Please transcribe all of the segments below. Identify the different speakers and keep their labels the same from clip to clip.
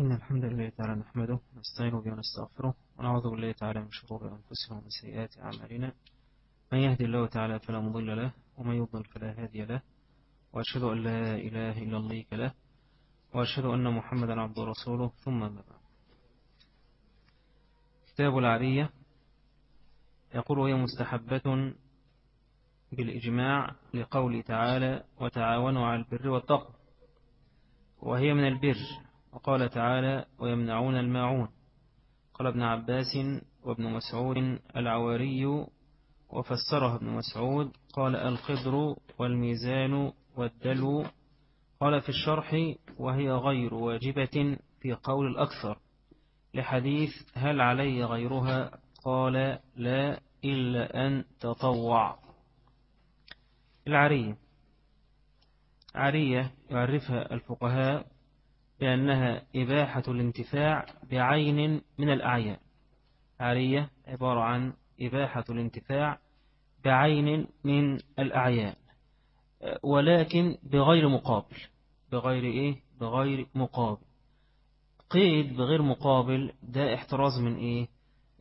Speaker 1: إن الحمد لله تعالى نحمده ونستعين به ونستغفره ونعوذ بالله تعالى من شرور أنفسنا ومن سيئات أعمالنا. من يهدي الله تعالى فلا مضل له ومن يضل فلا هادي له. وأشهد أن لا إله إلا الله له وأشهد أن محمدا عبد رسوله. ثم ما بعد. كتاب العرية يقول وهي مستحبة بالإجماع لقول تعالى وتعاونوا على البر والتقوى وهي من البر. وقال تعالى ويمنعون الماعون قال ابن عباس وابن مسعود العواري وفسرها ابن مسعود قال القدر والميزان والدلو قال في الشرح وهي غير واجبة في قول الأكثر. لحديث هل علي غيرها قال لا إلا أن تطوع العرية عرية يعرفها الفقهاء بأنها إباحة الانتفاع بعين من الأعيان. عرية عبارة عن إباحة الانتفاع بعين من الأعيان. ولكن بغير مقابل. بغير إيه؟ بغير مقابل. قيد بغير مقابل ده احتراز من إيه؟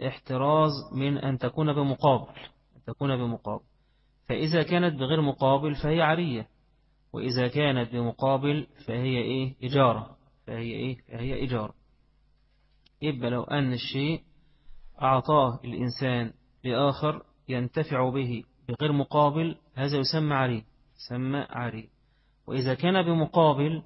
Speaker 1: احتراز من أن تكون بمقابل. أن تكون بمقابل. فإذا كانت بغير مقابل فهي عرية وإذا كانت بمقابل فهي إيه؟ إجارة. فهي إيه؟ فهي إجارة يبقى لو أن الشيء أعطاه الإنسان لآخر ينتفع به بغير مقابل هذا يسمى عري يسمى عري. وإذا كان بمقابل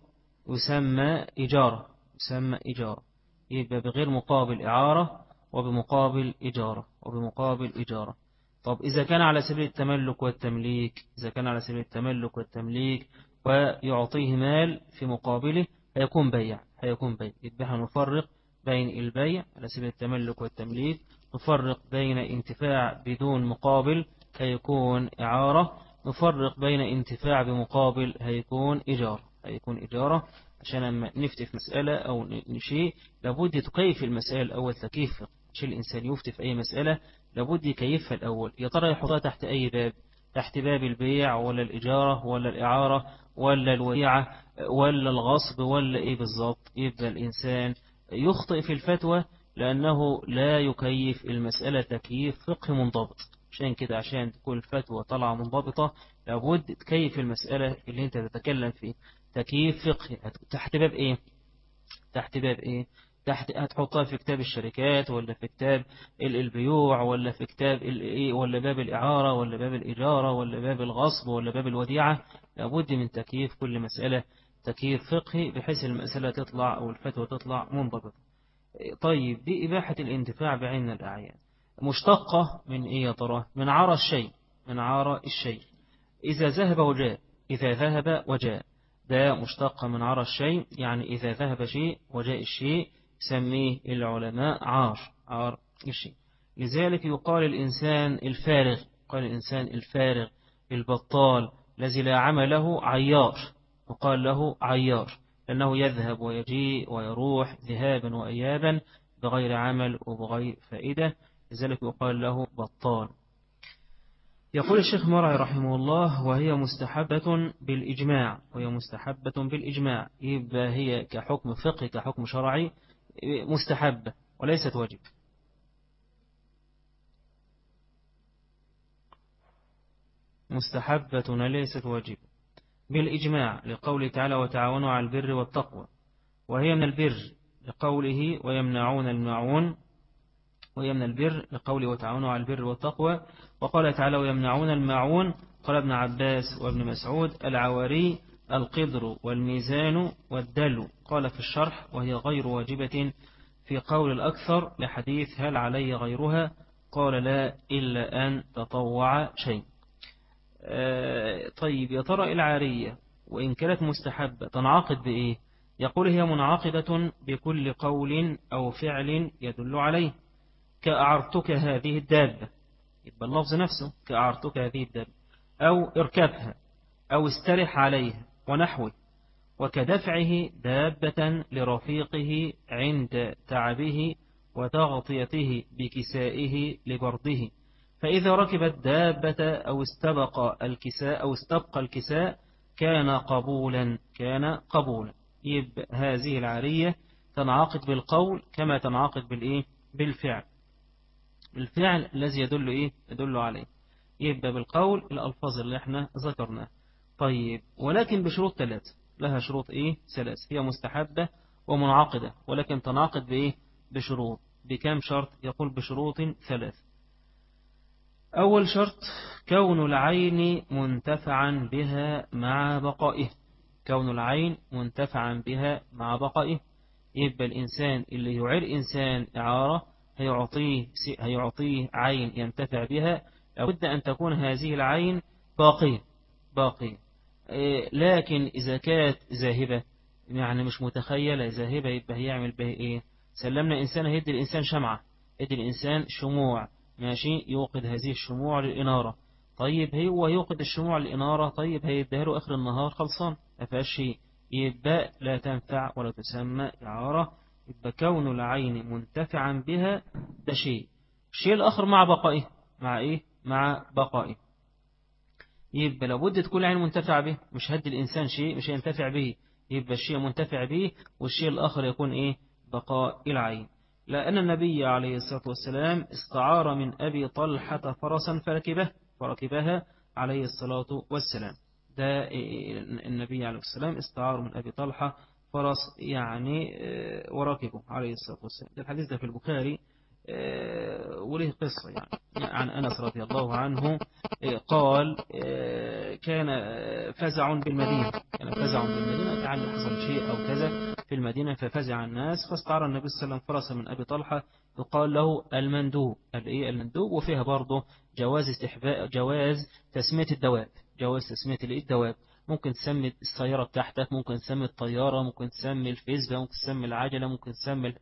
Speaker 1: يسمى إجارة يسمى إجارة يبقى بغير مقابل إعارة وبمقابل إجارة وبمقابل إجارة طب إذا كان على سبيل التملك والتمليك إذا كان على سبيل التملك والتمليك ويعطيه مال في مقابله هيكون بيع هيكون بيع. يبقى نفرق بين البيع على سبيل التملك والتمليك نفرق بين انتفاع بدون مقابل هيكون إعارة. نفرق بين انتفاع بمقابل هيكون إجارة هيكون إجارة عشان لما نفتي في مسألة أو نشيء لابد تكيف المسألة الأول تكيف. شيء الإنسان يفتي في أي مسألة لابد يكيفها الأول. يا ترى يحطها تحت أي باب؟ تحت باب البيع ولا الإجارة ولا الإعارة ولا الوديعة ولا الغصب ولا إيه بالضبط يبقى الإنسان يخطئ في الفتوى لأنه لا يكيف المسألة تكييف فقه منضبط. عشان كده عشان تكون الفتوى طالعة منضبطة لابد تكيف المسألة اللي أنت تتكلم فيه. تكييف فقهي تحت باب إيه؟ تحت باب إيه؟ تحت هتحطها في كتاب الشركات ولا في كتاب البيوع ولا في كتاب الايه ولا باب الإعارة ولا باب الإجارة ولا باب الغصب ولا باب الوديعة. لابد من تكييف كل مسألة تكييف فقهي بحيث المسألة تطلع أو الفتوى تطلع منضبطة. طيب دي إباحة الانتفاع بعين الأعيان. مشتقة من إيه يا ترى؟ من عرى الشيء من عرى الشيء. إذا ذهب وجاء إذا ذهب وجاء. ده مشتق من عرى الشيء يعني إذا ذهب شيء وجاء الشيء سميه العلماء عار عار الشيء لذلك يقال الإنسان الفارغ قال الإنسان الفارغ البطال الذي لا عمل له عيار. يقال له عيار لأنه يذهب ويجيء ويروح ذهابا وإيابا بغير عمل وبغير فائدة. لذلك يقال له بطال. يقول الشيخ مرعي رحمه الله وهي مستحبة بالإجماع وهي مستحبة بالإجماع. يبقى هي كحكم فقه كحكم شرعي مستحبة وليست واجب. مستحبة ليست واجب. بالإجماع لقوله تعالى وتعاونوا على البر والتقوى وهي من البر لقوله ويمنعون المعون وهي من البر لقوله وتعاونوا على البر والتقوى وقال تعالى ويمنعون المعون قال ابن عباس وابن مسعود العواري القدر والميزان والدل. قال في الشرح وهي غير واجبة في قول الأكثر لحديث هل علي غيرها؟ قال لا إلا أن تطوع شيء. آه، طيب يا ترى العارية وإن كانت مستحبة تنعقد بإيه؟ يقول هي منعقدة بكل قول أو فعل يدل عليه. كأعرتك هذه الدابة. يبقى اللفظ نفسه كأعرتك هذه الدابة. أو اركبها. أو استرح عليها. ونحوه وكدفعه دابة لرفيقه عند تعبه وتغطيته بكسائه لبرده. فإذا ركب الدابة أو استبق الكساء أو استبق الكساء كان قبولا كان قبولا. يبقى هذه العارية تنعقد بالقول كما تنعقد بالإيه؟ بالفعل. الفعل الذي يدل إيه؟ يدل عليه. يبقى بالقول الألفاظ اللي إحنا ذكرناها. طيب ولكن بشروط ثلاثة. لها شروط إيه؟ ثلاث هي مستحبة ومنعقدة ولكن تنعقد بإيه؟ بشروط. بكم شرط؟ يقول بشروط ثلاث أول شرط كون العين منتفعا بها مع بقائه. كون العين منتفعا بها مع بقائه. يبقى الإنسان اللي يعير إنسان إعارة هيعطيه, هيعطيه عين ينتفع بها. لابد أن تكون هذه العين باقية. باقية. لكن إذا كانت ذاهبة يعني مش متخيلة ذاهبة يبقى هيعمل به إيه؟ سلمنا إنسان هيدي الإنسان شمعة يدي الإنسان شموع ماشي؟ يوقد هذه الشموع للإنارة. طيب هو يوقد الشموع للإنارة طيب هيديها له آخر النهار خلصان ما فيهاش شيء. يبقى لا تنفع ولا تسمى إعارة يبقى كون العين منتفعا بها ده شيء. الشيء الآخر مع بقائه مع إيه؟ مع بقائه. يبقى لابد تكون العين منتفع به مش هدي الإنسان شيء مش ينتفع به يبقى الشيء منتفع به والشيء الآخر يكون إيه؟ بقاء العين. لأن النبي عليه الصلاة والسلام استعار من أبي طلحة فرسا فركبه فركبها عليه الصلاة والسلام. ده النبي عليه السلام استعار من أبي طلحة فرس يعني آه، وركبه عليه الصلاة والسلام. الحديث ده في البخاري وله قصة يعني. عن أنس رضي الله عنه آه، قال آه، كان فزع بالمدينة. كان فزع بالمدينة يعني حصل شيء أو كذا في المدينة ففزع الناس فاستعار النبي صلى الله عليه وسلم فرسا من أبي طلحة يقال له المندوب. الإيه المندوب؟ وفيها برضه جواز استحباء جواز تسمية الدواب جواز تسمية الدواب ممكن تسمي السيارة بتاعتك ممكن تسمي الطيارة ممكن تسمي الفيزبا ممكن تسمي العجلة ممكن تسمي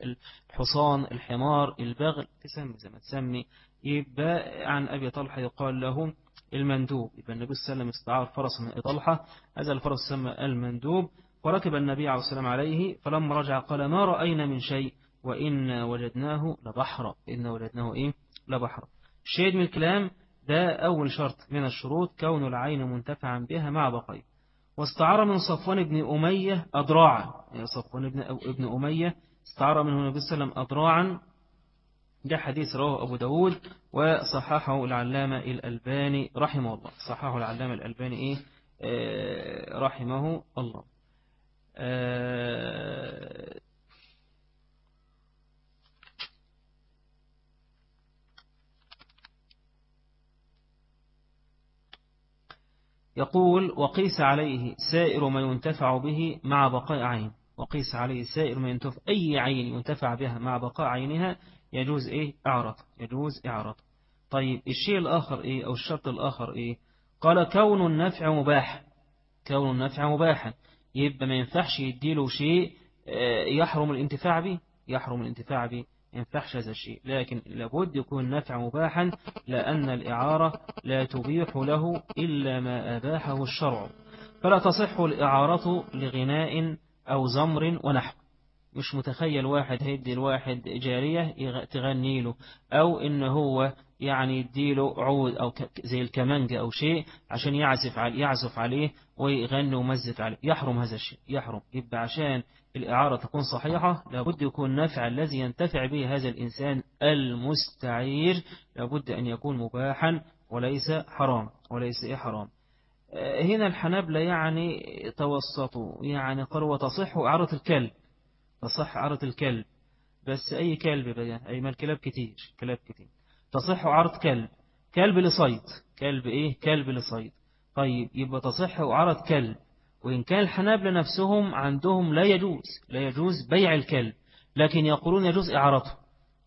Speaker 1: الحصان الحمار البغل تسمي زي ما تسمي. يبقى عن أبي طلحة يقال له المندوب. يبقى النبي صلى الله عليه وسلم استعار فرس من طلحة. هذا الفرس سمى المندوب. وركب النبي عليه السلام عليه فلما رجع قال ما رأينا من شيء وإن وجدناه لبحر إن وجدناه إيه؟ لبحر الشيء من الكلام ده أول شرط من الشروط كون العين منتفعا بها مع بقيه. واستعار من صفوان بن أمية أضراعا يعني صفوان بن, ابن أمية استعار منه النبي صلى الله عليه وسلم أضراعا ده حديث رواه أبو داود وصححه العلامة الألباني رحمه الله. صححه العلامة الألباني إيه؟ آه رحمه الله. يقول وقيس عليه سائر ما ينتفع به مع بقاء عين. وقيس عليه سائر ما ينتفع أي عين ينتفع بها مع بقاء عينها يجوز إيه؟ إعراض يجوز إعراض طيب الشيء الآخر إيه؟ أو الشرط الآخر إيه؟ قال كون النفع مباح. كون النفع مباحا. يبقى ما ينفعش يديله شيء آه، يحرم الانتفاع به. يحرم الانتفاع به. ينفعش هذا الشيء. لكن لابد يكون نفع مباحا لأن الإعارة لا تبيح له إلا ما أباحه الشرع. فلا تصح الإعارة لغناء أو زمر ونحو. مش متخيل واحد هيدي الواحد جارية تغني له أو إن هو يعني يديله عود أو زي الكمانجة أو شيء عشان يعزف عليه يعزف عليه ويغني ومزف عليه. يحرم هذا الشيء. يحرم. يبقى عشان الإعارة تكون صحيحة لابد يكون نفع الذي ينتفع به هذا الإنسان المستعير لابد أن يكون مباحا وليس حرام وليس إيه حرام. آه، هنا الحنابلة يعني توسطوا يعني قالوا وتصح إعارة الكلب تصح إعارة الكلب. بس أي كلب بقى؟ أي ما الكلاب كتير كلاب كتير. تصح إعارة كلب كلب لصيد كلب إيه؟ كلب لصيد. طيب يبقى تصح إعارة كلب. وإن كان الحنابلة نفسهم عندهم لا يجوز لا يجوز بيع الكلب لكن يقولون يجوز إعارته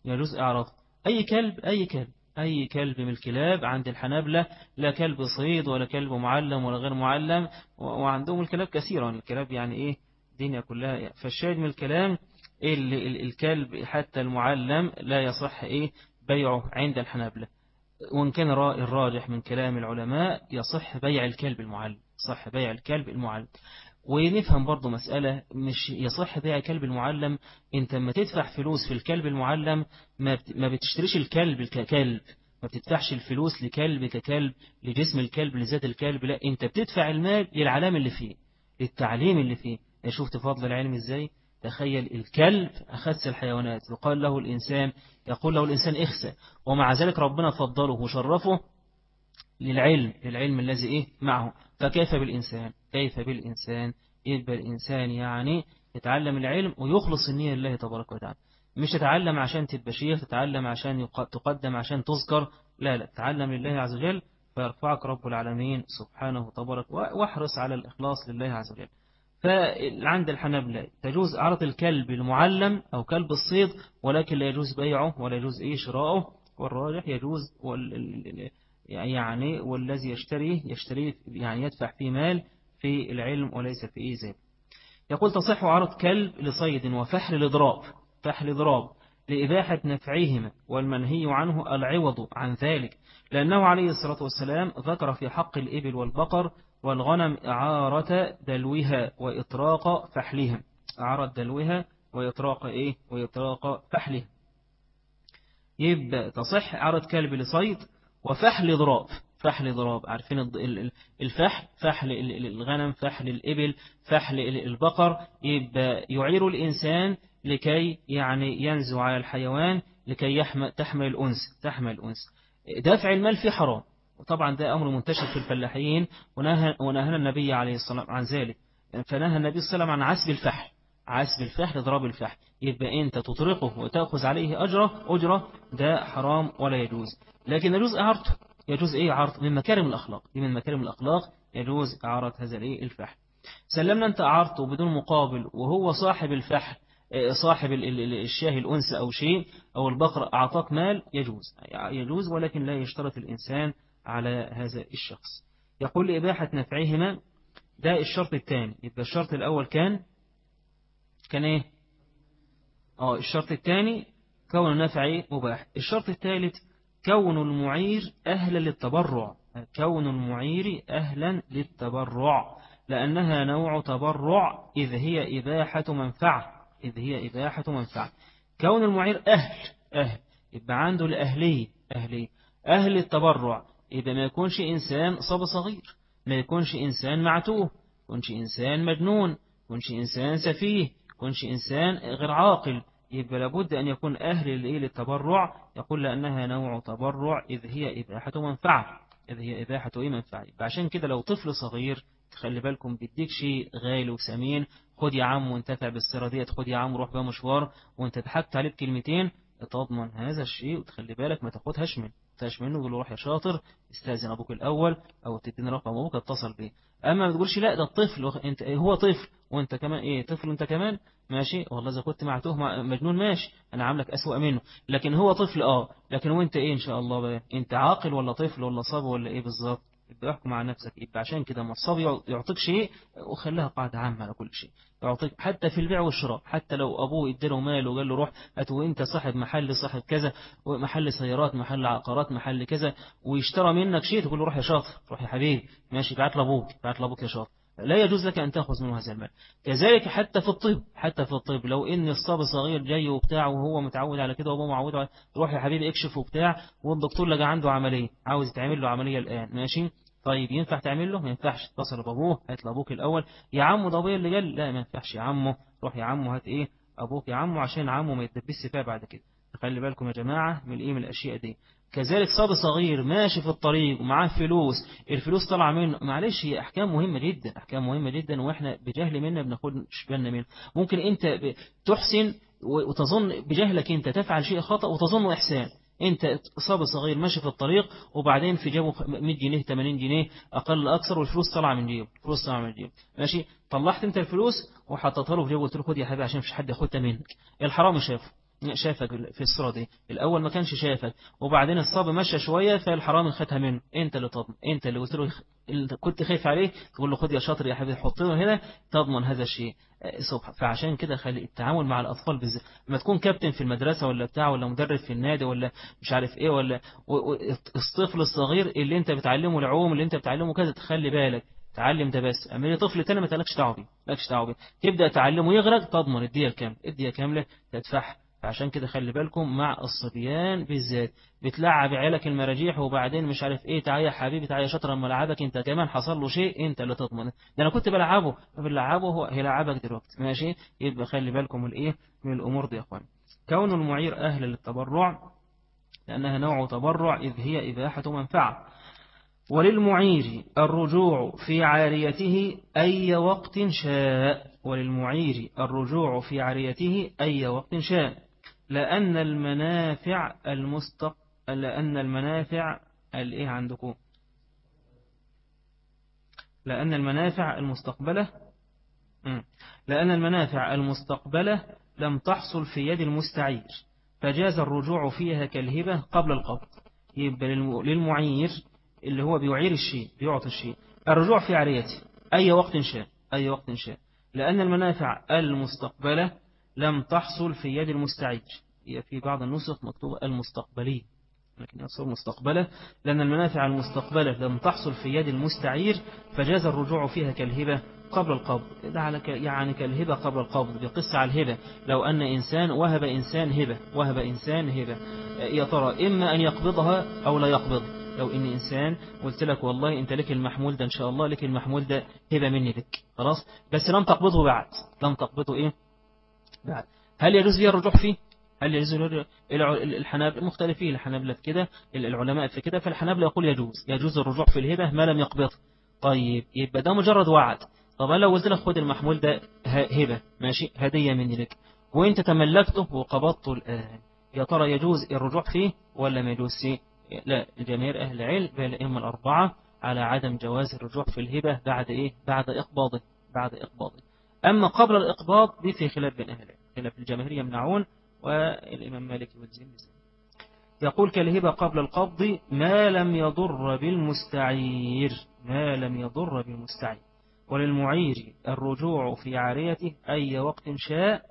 Speaker 1: يجوز إعارته. أي كلب أي كلب أي كلب من الكلاب عند الحنابلة لا كلب صيد ولا كلب معلم ولا غير معلم وعندهم الكلاب كثيرا. الكلاب يعني إيه؟ الدنيا كلها فالشاهد من الكلام الكلب حتى المعلم لا يصح إيه؟ بيعه عند الحنابلة. وإن كان الراجح من كلام العلماء يصح بيع الكلب المعلم. صح بيع الكلب المعلم. ونفهم برضو مسألة مش يصح بيع الكلب المعلم انت ما تدفع فلوس في الكلب المعلم ما بتشتريش الكلب ككلب ما بتدفعش الفلوس لكلب ككلب لجسم الكلب لذات الكلب لا انت بتدفع المال للعلام اللي فيه للتعليم اللي فيه. شفت فضل العلم إزاي؟ تخيل الكلب أخس الحيوانات يقال له الإنسان يقول له الإنسان اخسى ومع ذلك ربنا فضله وشرفه للعلم للعلم الذي إيه؟ معه. فكيف بالإنسان؟ كيف بالإنسان؟ يبقى الإنسان يعني يتعلم العلم ويخلص النية لله تبارك وتعالى. مش تتعلم عشان تبقى شيخ تتعلم عشان تقدم عشان تذكر. لا لا تعلم لله عز وجل فيرفعك رب العالمين سبحانه وتبارك واحرص على الإخلاص لله عز وجل. فعند الحنبلة تجوز عرض الكلب المعلم أو كلب الصيد ولكن لا يجوز بيعه ولا يجوز إيه شراؤه والراجح يجوز يعني والذي يشتريه يشتريه يعني يدفع فيه مال في العلم وليس في إيه زي يقول تصح عرض كلب لصيد وفحل لضراب فحل ضراب لإباحة نفعهما والمنهي عنه العوض عن ذلك لأنه عليه الصلاة والسلام ذكر في حق الإبل والبقر والغنم إعارة دلوها وإطراق فحلها إعارة دلوها وإطراق إيه؟ وإطراق فحلها يبقى تصح إعارة كلب لصيد وفحل ضراب. فحل ضراب. عارفين الفحل؟ فحل الغنم فحل الإبل فحل البقر. يبقى يعير الإنسان لكي يعني ينزو على الحيوان لكي يحمل تحمل الأنس تحمل الأنس. دافع المال في حرام. وطبعا ده أمر منتشر في الفلاحين. ونهى, ونهى النبي عليه الصلاة عن ذلك. فنهى النبي صلى الله عليه وسلم عن عسب الفحل. عسب الفحل ضرب الفحل يبقى أنت تطرقه وتأخذ عليه أجرة أجرة ده حرام ولا يجوز. لكن يجوز إعارته. يجوز إيه إعارته؟ من مكارم الأخلاق. دي من مكارم الأخلاق. يجوز إعارة هذا الإيه؟ الفحل سلمنا أنت أعارته بدون مقابل وهو صاحب الفحل صاحب الشاه الأنس أو شيء أو البقر أعطاك مال يجوز. يجوز ولكن لا يشترط الإنسان على هذا الشخص. يقول لإباحة نفعهما ده الشرط الثاني. يبقى الشرط الأول كان كان إيه؟ آه الشرط الثاني كون النفع مباح. الشرط الثالث كون المعير أهلا للتبرع. كون المعير أهلا للتبرع لأنها نوع تبرع إذ هي إباحة منفعة. إذ هي إباحة منفعة. كون المعير أهل أهل يبقى عنده الأهلية أهلية. أهل التبرع إذا ما يكونش إنسان صب صغير. ما يكونش إنسان معتوه يكونش إنسان مجنون يكونش إنسان سفيه. يكونش إنسان غير عاقل يبقى لابد أن يكون أهل للتبرع. يقول لأنها نوع تبرع إذ هي إباحة منفعة إذ هي إباحة إيه؟ منفعة. عشان كده لو طفل صغير خلي بالكم بيديك شيء غالي وسمين خد يا عم وانتفع بالسيرة ديت خد يا عم روح بقى مشوار وانت ضحكت عليه بكلمتين تضمن هذا الشيء وتخلي بالك ما تاخدهاش منه تاخدهاش منه تقول له روح يا شاطر استأذن أبوك الأول أو تديني رقم أبوك اتصل بيه. أما ما تقولش لا ده الطفل أنت هو طفل وأنت كمان إيه طفل انت كمان ماشي؟ والله إذا كنت معتوه مجنون ماشي أنا عاملك أسوأ منه. لكن هو طفل آه لكن وأنت إيه إن شاء الله بقى؟ أنت عاقل ولا طفل ولا صبي ولا إيه بالظبط؟ يبقى احكم على نفسك يبقى عشان كده مصاب يعطيك شيء وخليها قاعدة عامة على كل شيء. يعطيك حتى في البيع والشراء حتى لو أبوه اداله مال وقال له روح هات وأنت صاحب محل صاحب كذا محل سيارات محل عقارات محل كذا ويشترى منك شيء تقول له روح يا شاطر روح يا حبيبي ماشي بعت لأبوك بعت لأبوك يا شاطر. لا يجوز لك أن تأخذ منه هذا المال. كذلك حتى في الطب حتى في الطب لو إن الصبي صغير جاي وبتاع وهو متعود على كده وهو معود روح يا حبيبي اكشف وبتاع والدكتور لقى عنده عملية عاوز يتعمل له عملية الآن ماشي؟ طيب ينفع تعمل له؟ ما ينفعش. اتصل بابوه هات لأبوك الأول. يا عمو ده اللي قال؟ لا ما ينفعش. يا عمو روح يا عمو هات إيه؟ أبوك يا عمو عشان عمو ما يتدبس فيها بعد كده. خلي بالكم يا جماعة من إيه من الأشياء دي. كذلك صبي صغير ماشي في الطريق ومعاه فلوس الفلوس طالعه منه. معلش هي أحكام مهمة جدا أحكام مهمة جدا وإحنا بجهل منا بناخدش بالنا منه. ممكن أنت تحسن وتظن بجهلك أنت تفعل شيء خطأ وتظنه إحسان. أنت صبي صغير ماشي في الطريق وبعدين في جيبه 100 جنيه 80 جنيه أقل أكثر والفلوس طالعه من جيبه الفلوس طالعه من جيبه ماشي؟ طلعت أنت الفلوس وحطيتها له في جيبه وقلت له خد يا حبيبي عشان مفيش حد ياخدها منك. الحرامي شافه شافك في الصورة دي. الأول ما كانش شافك وبعدين الصبي مشى شوية فالحرامي خدها منه. أنت اللي تضمن أنت اللي قلت له كنت خايف عليه تقول له خد يا شاطر يا حبيبي حط له هنا تضمن هذا الشيء. صبح. فعشان كده خلي التعامل مع الأطفال بالذات لما تكون كابتن في المدرسة ولا بتاع ولا مدرب في النادي ولا مش عارف إيه ولا الطفل الصغير اللي أنت بتعلمه العوم اللي أنت بتعلمه كذا تخلي بالك. تعلم ده بس. أما لي طفل تاني ما تلكش دعوة بيه مالكش دعوة بيه. تبدأ تعلمه يغرق تضمن الدية الكاملة الدية كاملة تدفعها. فعشان كده خلي بالكم مع الصبيان بالذات. بتلعب عيالك المراجيح وبعدين مش عارف إيه تعالى يا حبيبي تعالى يا شاطر لما لعبك أنت كمان حصل له شيء أنت اللي تضمن. ده أنا كنت بلعبه فبلعبه هو هيلعبك دلوقتي. ماشي؟ يبقى خلي بالكم الإيه؟ من الأمور دي يا اخوان كون المعير أهل للتبرع لأنها نوع تبرع إذ هي إباحة منفعة. وللمعير الرجوع في عاريته أي وقت شاء. وللمعير الرجوع في عاريته أي وقت شاء. لأن المنافع المستق لأن المنافع الإيه عندكم؟ لأن المنافع المستقبلة لأن المنافع المستقبلة لم تحصل في يد المستعير فجاز الرجوع فيها كالهبة قبل القبض. يبقى للمعير اللي هو بيعير الشيء بيعطي الشيء. الرجوع في عريته أي وقت شاء أي وقت شاء. لأن المنافع المستقبلة لم تحصل في يد المستعير هي في بعض النسخ مكتوبة المستقبلي لكن يصير مستقبلة لأن المنافع المستقبلة لم تحصل في يد المستعير فجاز الرجوع فيها كالهبة قبل القبض. ده على يعني كالهبة قبل القبض بقصة على الهبة. لو أن إنسان وهب إنسان هبة وهب إنسان هبة. يا ترى إما أن يقبضها أو لا يقبضها لو إن إنسان قلت لك والله أنت لك المحمول ده إن شاء الله لك المحمول ده هبة مني لك. خلاص؟ بس لم تقبضه بعد. لم تقبضه إيه؟ بعد هل يجوز لي الرجوع فيه؟ هل يجوز الحنابلة؟ مختلفين. الحنابلة في كده العلماء في كده فالحنابلة يقول يجوز. يجوز الرجوع في الهبة ما لم يقبضه طيب يبقى ده مجرد وعد. طب لو قلت لك خد المحمول ده هبة ماشي هدية مني لك. وانت تملكته وقبضته الآن يا ترى يجوز الرجوع فيه ولا ما يجوز؟ فيه لا جماهير أهل العلم بالأئمة الأربعة على عدم جواز الرجوع في الهبة بعد إيه؟ بعد إقباضه بعد إقباضه. أما قبل الإقباض دي في خلاف بين أهل خلاف الجماهير يمنعون والإمام مالك والزين يقول كالهبة قبل القبض ما لم يضر بالمستعير. ما لم يضر بالمستعير. وللمعير الرجوع في عاريته أي وقت شاء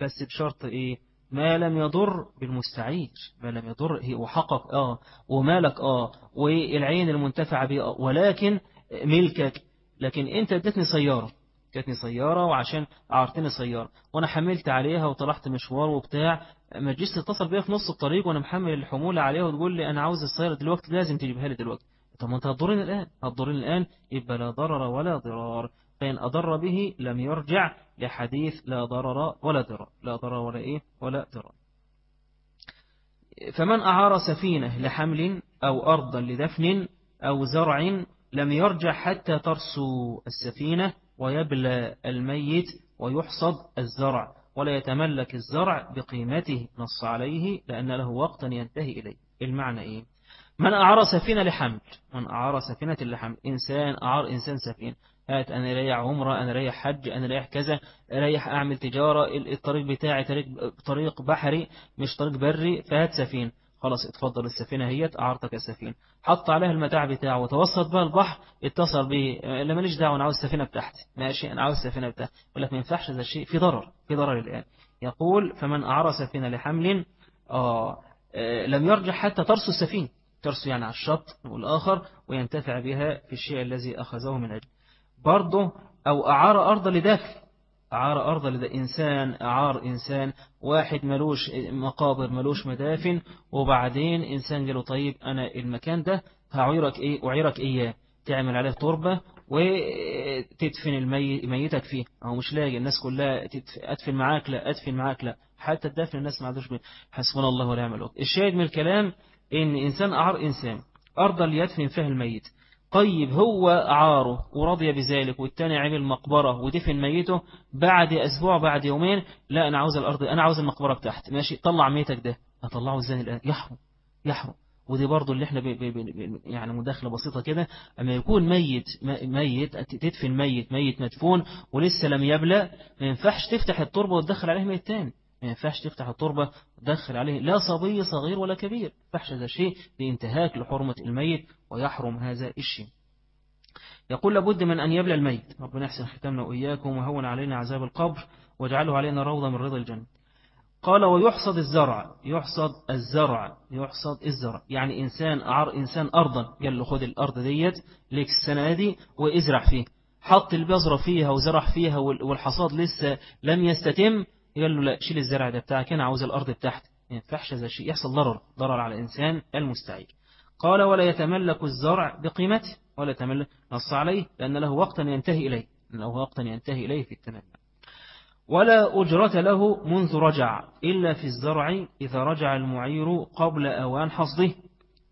Speaker 1: بس بشرط إيه؟ ما لم يضر بالمستعير. ما لم يضر وحقق آه. ومالك آه. والعين المنتفع به آه. ولكن ملكك. لكن أنت ادتني سيارة. ادتني سيارة وعشان أعرتني سيارة. وأنا حملت عليها وطلعت مشوار وبتاع. ما تجيش تتصل بيها في نص الطريق وأنا محمل الحمولة عليها وتقول لي أنا عاوز السيارة دلوقتي لازم تجيبها لي دلوقتي. طب ما أنت هتضرني الآن. هتضرني الآن. يبقى لا ضرر ولا ضرار. فإن أضر به لم يرجع لحديث لا ضرر ولا ضرر لا ضرر ولا إيه؟ ولا ضرر. فمن أعار سفينة لحمل أو أرضا لدفن أو زرع لم يرجع حتى ترسو السفينة. ويبلى الميت ويحصد الزرع ولا يتملك الزرع بقيمته نص عليه لأن له وقتا ينتهي إليه. المعنى إيه؟ من أعار سفينة لحمل من أعار سفينة لحمل إنسان أعار إنسان سفينة هات أنا رايح عمرة أنا رايح حج أنا رايح كذا رايح أعمل تجارة الطريق بتاعي طريق بحري مش طريق بري فهات سفينة. خلاص اتفضل السفينة هي أعرتك السفينة حط عليها المتاع بتاعه وتوسط بها البحر اتصل به لما ليش دعوة أنا عاوز السفينة بتاعتي ماشي أنا عاوز السفينة بتاعتي يقول لك ما ينفعش هذا الشيء في ضرر في ضرر الآن. يقول فمن أعر سفينة لحمل آه لم يرجع حتى ترسو السفينة. ترسو يعني على الشط والآخر وينتفع بها في الشيء الذي أخذه من أجل. برضه أو أعار أرض لدفن أعار أرض لدفن إنسان أعار إنسان واحد ملوش مقابر ملوش مدافن وبعدين إنسان قال له طيب أنا المكان ده هعيرك إيه؟ أعيرك إياه. تعمل عليه تربة وتدفن الميت ميتك فيه. أو مش لاقي الناس كلها أدفن معاك لا أدفن معاك لا. حتى الدفن الناس ما عندوش حسبنا الله ونعم الوكيل. الشاهد من الكلام إن إنسان أعار إنسان أرضا ليدفن فيها الميت. طيب هو أعاره ورضي بذلك والتاني عمل مقبرة ودفن ميته بعد أسبوع بعد يومين لا أنا عاوز الأرض أنا عاوز المقبرة بتاعت ماشي؟ طلع ميتك ده. هطلعه إزاي الآن؟ يحرم يحرم. ودي برضو اللي إحنا بي بي يعني مداخلة بسيطة كده. أما يكون ميت ميت تدفن ميت ميت مدفون ولسه لم يبلى ما ينفعش تفتح التربة وتدخل عليه ميت تاني. ما ينفعش تفتح التربة وتدخل عليه. لا صبي صغير ولا كبير. فحش هذا الشيء لإنتهاك لحرمة الميت ويحرم هذا الشيء. يقول لابد من أن يبلى الميت. ربنا يحسن ختامنا وإياكم وهون علينا عذاب القبر واجعله علينا روضة من رضا الجنة. قال ويحصد الزرع. يحصد الزرع. يحصد الزرع. يعني إنسان أعر إنسان أرضا. قال له خد الأرض ديت ليك السنة دي وإزرع فيه حط البذرة فيها وزرع فيها والحصاد لسه لم يستتم قال له لا شيل الزرع ده بتاعك أنا عاوز الأرض بتاعتي ما ينفعش هذا الشيء. يحصل ضرر. ضرر على الإنسان المستعير. قال ولا يتملك الزرع بقيمته ولا يتملك نص عليه لأن له وقتا ينتهي إليه له وقتا ينتهي إليه في التمام ولا أجرة له منذ رجع إلا في الزرع إذا رجع المعير قبل أوان حصده.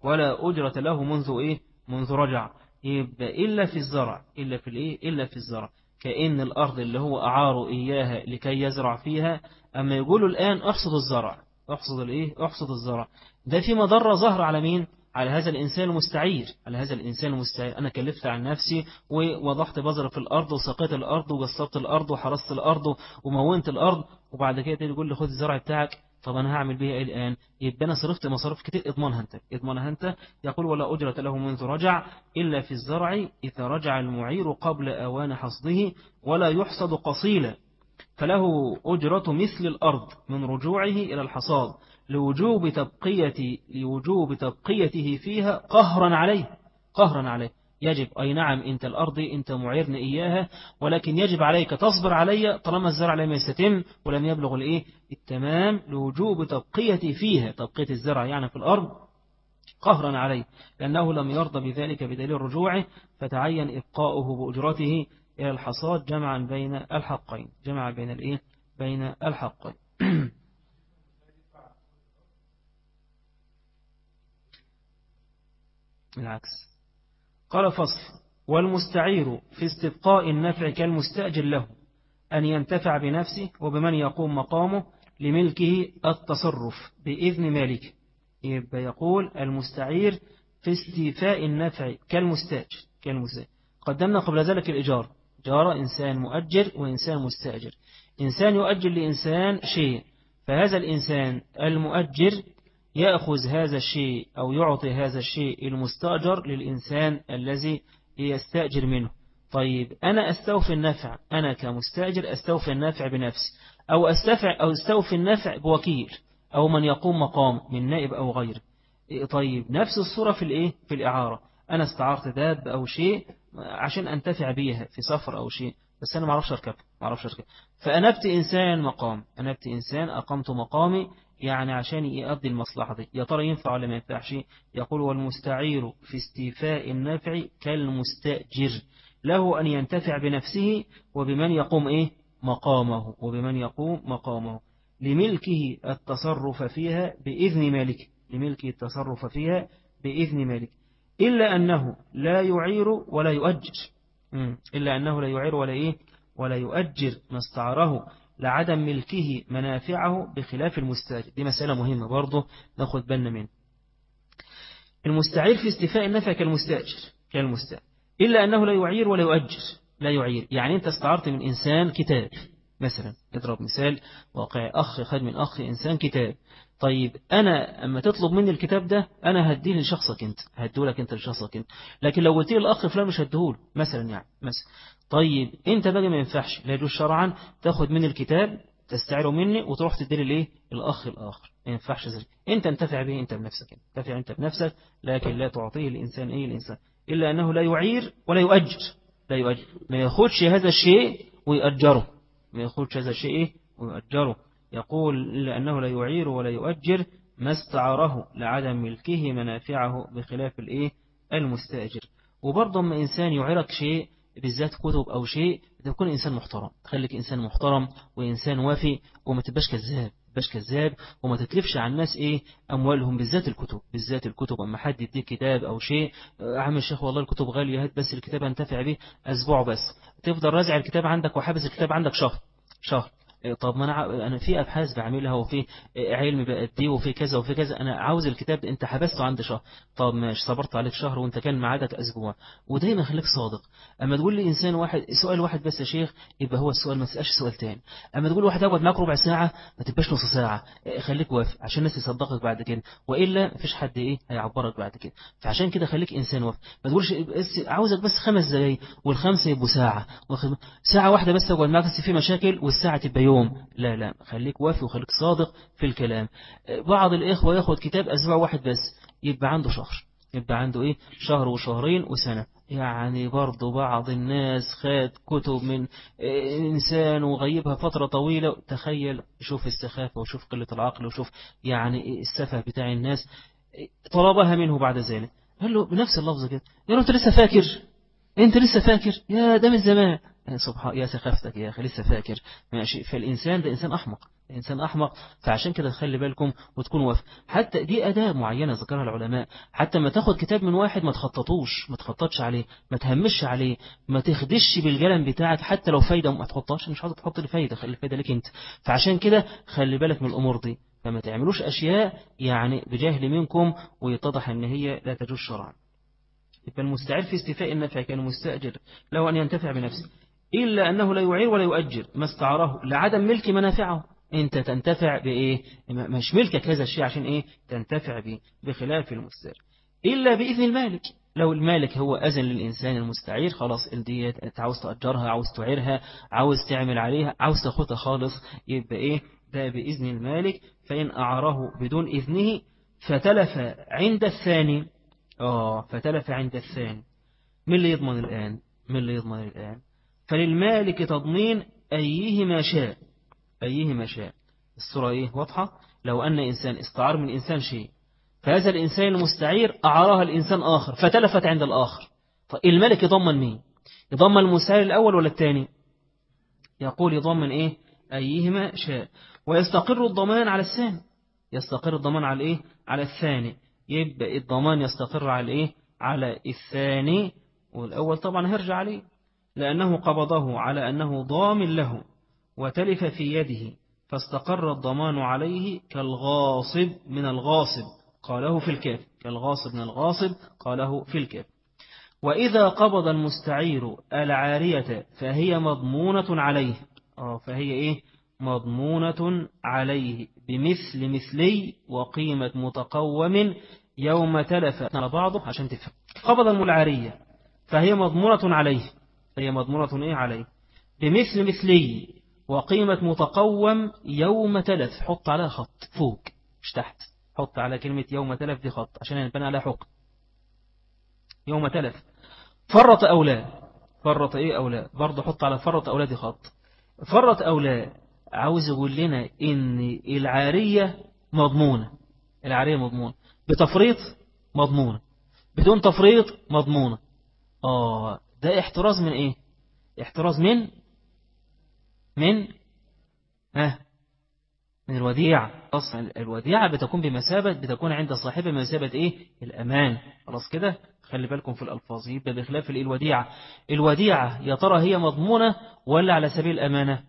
Speaker 1: ولا أجرة له منذ إيه؟ منذ رجع. يبقى إلا في الزرع إلا في الإيه؟ إلا في الزرع. كأن الأرض اللي هو أعار إياها لكي يزرع فيها أما يقولوا الآن أحصد الزرع أحصد الإيه؟ أحصد الزرع. ده في مضرة ظهر على مين؟ على هذا الإنسان المستعير على هذا الإنسان المستعير. أنا كلفت عن نفسي ووضحت بذرة في الأرض وسقيت الأرض وجصبت الأرض وحرست الأرض ومونت الأرض. وبعد كده تقول لي خد الزرع بتاعك. طب أنا هعمل بيها إيه الآن؟ يبقى أنا صرفت مصاريف كتير. اضمنها أنت اضمنها أنت. يقول ولا أجرة له منذ رجع إلا في الزرع إذا رجع المعير قبل أوان حصده ولا يحصد قصيلا. فله أجرة مثل الأرض من رجوعه إلى الحصاد لوجوب تبقية لوجوب تبقيته فيها قهرا عليه قهرا عليه. يجب أي نعم أنت الأرض أنت معيرني إياها ولكن يجب عليك تصبر علي طالما الزرع لم يستتم ولم يبلغ الإيه؟ التمام. لوجوب تبقية فيها تبقية الزرع يعني في الأرض قهرا عليه لأنه لم يرضى بذلك بدليل رجوعه فتعين إبقاؤه بأجرته إلى الحصاد جمعا بين الحقين. جمعا بين الإيه؟ بين الحقين. العكس. قال فصل. والمستعير في استبقاء النفع كالمستأجر له أن ينتفع بنفسه وبمن يقوم مقامه لملكه التصرف بإذن مالك يبقى يقول المستعير في استيفاء النفع كالمستأجر. كالمستأجر. قدمنا قبل ذلك الإجارة جارة إنسان مؤجر وإنسان مستأجر. إنسان يؤجر لإنسان شيء فهذا الإنسان المؤجر يأخذ هذا الشيء أو يعطي هذا الشيء المستأجر للإنسان الذي يستأجر منه. طيب أنا أستوفي النفع. أنا كمستأجر أستوفي النفع بنفسي. أو أستفع أو أستوفي النفع بوكيل أو من يقوم مقام من نائب أو غيره. طيب نفس الصورة في الإيه؟ في الإعارة. أنا استعرت داب أو شيء عشان أنتفع بيها في سفر أو شيء بس أنا ما أعرفش أركب ما أعرفش أركب فأنبت إنسان مقام أنبت إنسان أقمت مقامي يعني عشان يقضي المصلحة دي. يا ترى ينفع ولا ما ينفعش؟ يقول والمستعير في استيفاء النفع كالمستأجر. له أن ينتفع بنفسه وبمن يقوم إيه؟ مقامه وبمن يقوم مقامه. لملكه التصرف فيها بإذن مالك لملكه التصرف فيها بإذن مالك. إلا أنه لا يعير ولا يؤجر. إلا أنه لا يعير ولا إيه؟ ولا يؤجر ما استعاره لعدم ملكه منافعه بخلاف المستاجر دي مسألة مهمة برضه ناخد بالنا منه المستعير في استفاء النفع كالمستأجر كالمستأجر. إلا أنه لا يعير ولا يؤجر. لا يعير. يعني أنت استعرت من إنسان كتاب مثلا اضرب مثال واقع أخ خد من أخ إنسان كتاب. طيب أنا أما تطلب مني الكتاب ده أنا هديه لشخصك أنت هديه أنت لشخصك أنت. لكن لو قلت لي الأخ فلان مش هديه مثلا يعني مثلا. طيب أنت بقى ما ينفعش لا يجوز شرعا تاخد من الكتاب تستعيره مني وتروح تدير ليه الأخ الآخر. ما ينفعش ذلك أنت انتفع به أنت بنفسك انتفع أنت بنفسك لكن لا تعطيه الإنسان إيه الإنسان. إلا أنه لا يعير ولا يؤجر لا يؤجر. ما ياخدش هذا الشيء ويأجره ما ياخدش هذا الشيء إيه؟ ويأجره يقول لأنه لا يعير ولا يؤجر ما استعاره لعدم ملكه منافعه بخلاف الإيه؟ المستأجر. وبرضه ما إنسان يعيرك شيء بالذات كتب أو شيء تكون إنسان محترم خليك إنسان محترم وإنسان وافي وما تبقاش كذاب باش كذاب وما تتلفش على الناس إيه؟ أموالهم بالذات الكتب بالذات الكتب. أما حد يديك كتاب أو شيء عم الشيخ والله الكتب غالية هات بس الكتاب أنتفع به أسبوع بس. تفضل رازع الكتاب عندك وحابس الكتاب عندك شهر شهر. طب ما أنا أنا في أبحاث بعملها وفي علم بأديه وفي كذا وفي كذا. أنا عاوز الكتاب أنت حبسته عند شهر. طب مش صبرت عليك شهر وأنت كان ميعادك أسبوع. ودايما خليك صادق. أما تقول لي إنسان واحد سؤال واحد بس يا شيخ يبقى هو السؤال ما تسألش سؤال تاني. أما تقول واحد اقعد معاك ربع ساعة ما تبقاش نص ساعة. خليك وافق عشان الناس تصدقك بعد كده. وإلا مفيش حد إيه هيعبرك بعد كده. فعشان كده خليك إنسان وافق ما تقولش عاوزك بس خمس دقايق والخمسة يبقوا ساعة. ساعة واحدة بس اقعد معاك في مشاكل والساعة تبقى يوم. لا لا خليك وافي وخليك صادق في الكلام. بعض الإخوة ياخد كتاب أسبوع واحد بس يبقى عنده شهر. يبقى عنده إيه؟ شهر وشهرين وسنة. يعني برضو بعض الناس خد كتب من إنسان وغيبها فترة طويلة. تخيل شوف السخافة وشوف قلة العقل وشوف يعني السفه بتاع الناس طلبها منه بعد ذلك. قال له بنفس اللفظ كده يا أنت لسه فاكر؟ أنت لسه فاكر؟ يا ده من زمان. سبحان يا سخافتك يا أخي لسه فاكر. ماشي. فالإنسان ده إنسان أحمق إنسان أحمق. فعشان كده تخلي بالكم وتكون وف حتى دي أداة معينة ذكرها العلماء. حتى ما تاخد كتاب من واحد ما تخططوش ما تخططش عليه ما تهمش عليه ما تخدش بالقلم بتاعك حتى لو فايدة ما تحطهاش مش عاوز تحط الفايدة خلي الفايدة لك أنت. فعشان كده خلي بالك من الأمور دي. فما تعملوش أشياء يعني بجهل منكم ويتضح أن هي لا تجوز شرعا. يبقى المستعير في استيفاء النفع كان مستأجر. له أن ينتفع بنفسه. إلا أنه لا يعير ولا يؤجر ما استعاره لعدم ملك منافعه. أنت تنتفع بإيه؟ مش ملكك هذا الشيء عشان إيه؟ تنتفع به بخلاف المستأجر إلا بإذن المالك. لو المالك هو أذن للإنسان المستعير خلاص الدية أنت عاوز تأجرها عاوز تعيرها عاوز تعمل عليها عاوز تاخدها خالص يبقى إيه؟ ده بإذن المالك. فإن أعاره بدون إذنه فتلف عند الثاني. آه فتلف عند الثاني. من اللي يضمن الآن؟ من اللي يضمن الآن؟ فللمالك تضمين أيهما شاء. أيهما شاء. الصورة إيه؟ واضحة؟ لو أن إنسان استعار من إنسان شيء فهذا الإنسان المستعير أعارها الإنسان آخر فتلفت عند الآخر. فالملك يضمن مين؟ يضمن المستعير الأول ولا الثاني؟ يقول يضمن إيه؟ أيهما شاء. ويستقر الضمان على الثاني. يستقر الضمان على إيه؟ على الثاني. يبقى الضمان يستقر على إيه؟ على الثاني. والأول طبعا هرجع عليه. لأنه قبضه على أنه ضامن له وتلف في يده فاستقر الضمان عليه كالغاصب من الغاصب. قاله في الكاف كالغاصب من الغاصب قاله في الكاف وإذا قبض المستعير العارية فهي مضمونة عليه. آه فهي إيه؟ مضمونة عليه. بمثل مثلي وقيمة متقوم يوم تلف. على بعضه عشان تفهم. قبض الملعارية فهي مضمونة عليه. فهي مضمونة إيه عليه. بمثل مثلي وقيمة متقوم يوم تلف. حط عليها خط فوق مش تحت. حط على كلمة يوم تلف دي خط عشان ينبنى عليها حكم. يوم تلف. فرط أولاد فرط إيه أولاد برضه حط على فرط أولاد دي خط. فرط أولاد عاوز يقول لنا إن العارية مضمونة. العارية مضمونة. بتفريط مضمونة. بدون تفريط مضمونة. آه ده احتراز من إيه؟ احتراز من؟ من؟ ها؟ من الوديعة أصلا الوديعة بتكون بمثابة بتكون عند صاحبها بمثابة إيه؟ الأمان. خلاص كده؟ خلي بالكم في الألفاظ. يبقى بخلاف الوديعة. الوديعة يا ترى هي مضمونة ولا على سبيل الأمانة؟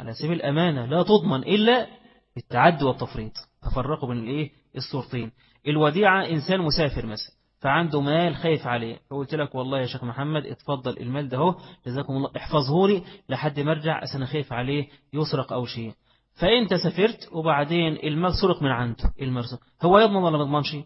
Speaker 1: على سبيل الأمانة. لا تضمن إلا بالتعدي والتفريط. تفرقوا بين الإيه؟ الصورتين. الوديعة إنسان مسافر مثلا. فعنده مال خايف عليه. فقلت لك والله يا شيخ محمد اتفضل المال ده هو جزاكم الله احفظه لي لحد ما ارجع أنا خايف عليه يسرق أو شيء. فأنت سافرت وبعدين المال سرق من عنده. المرسق هو يضمن ولا ما يضمنش؟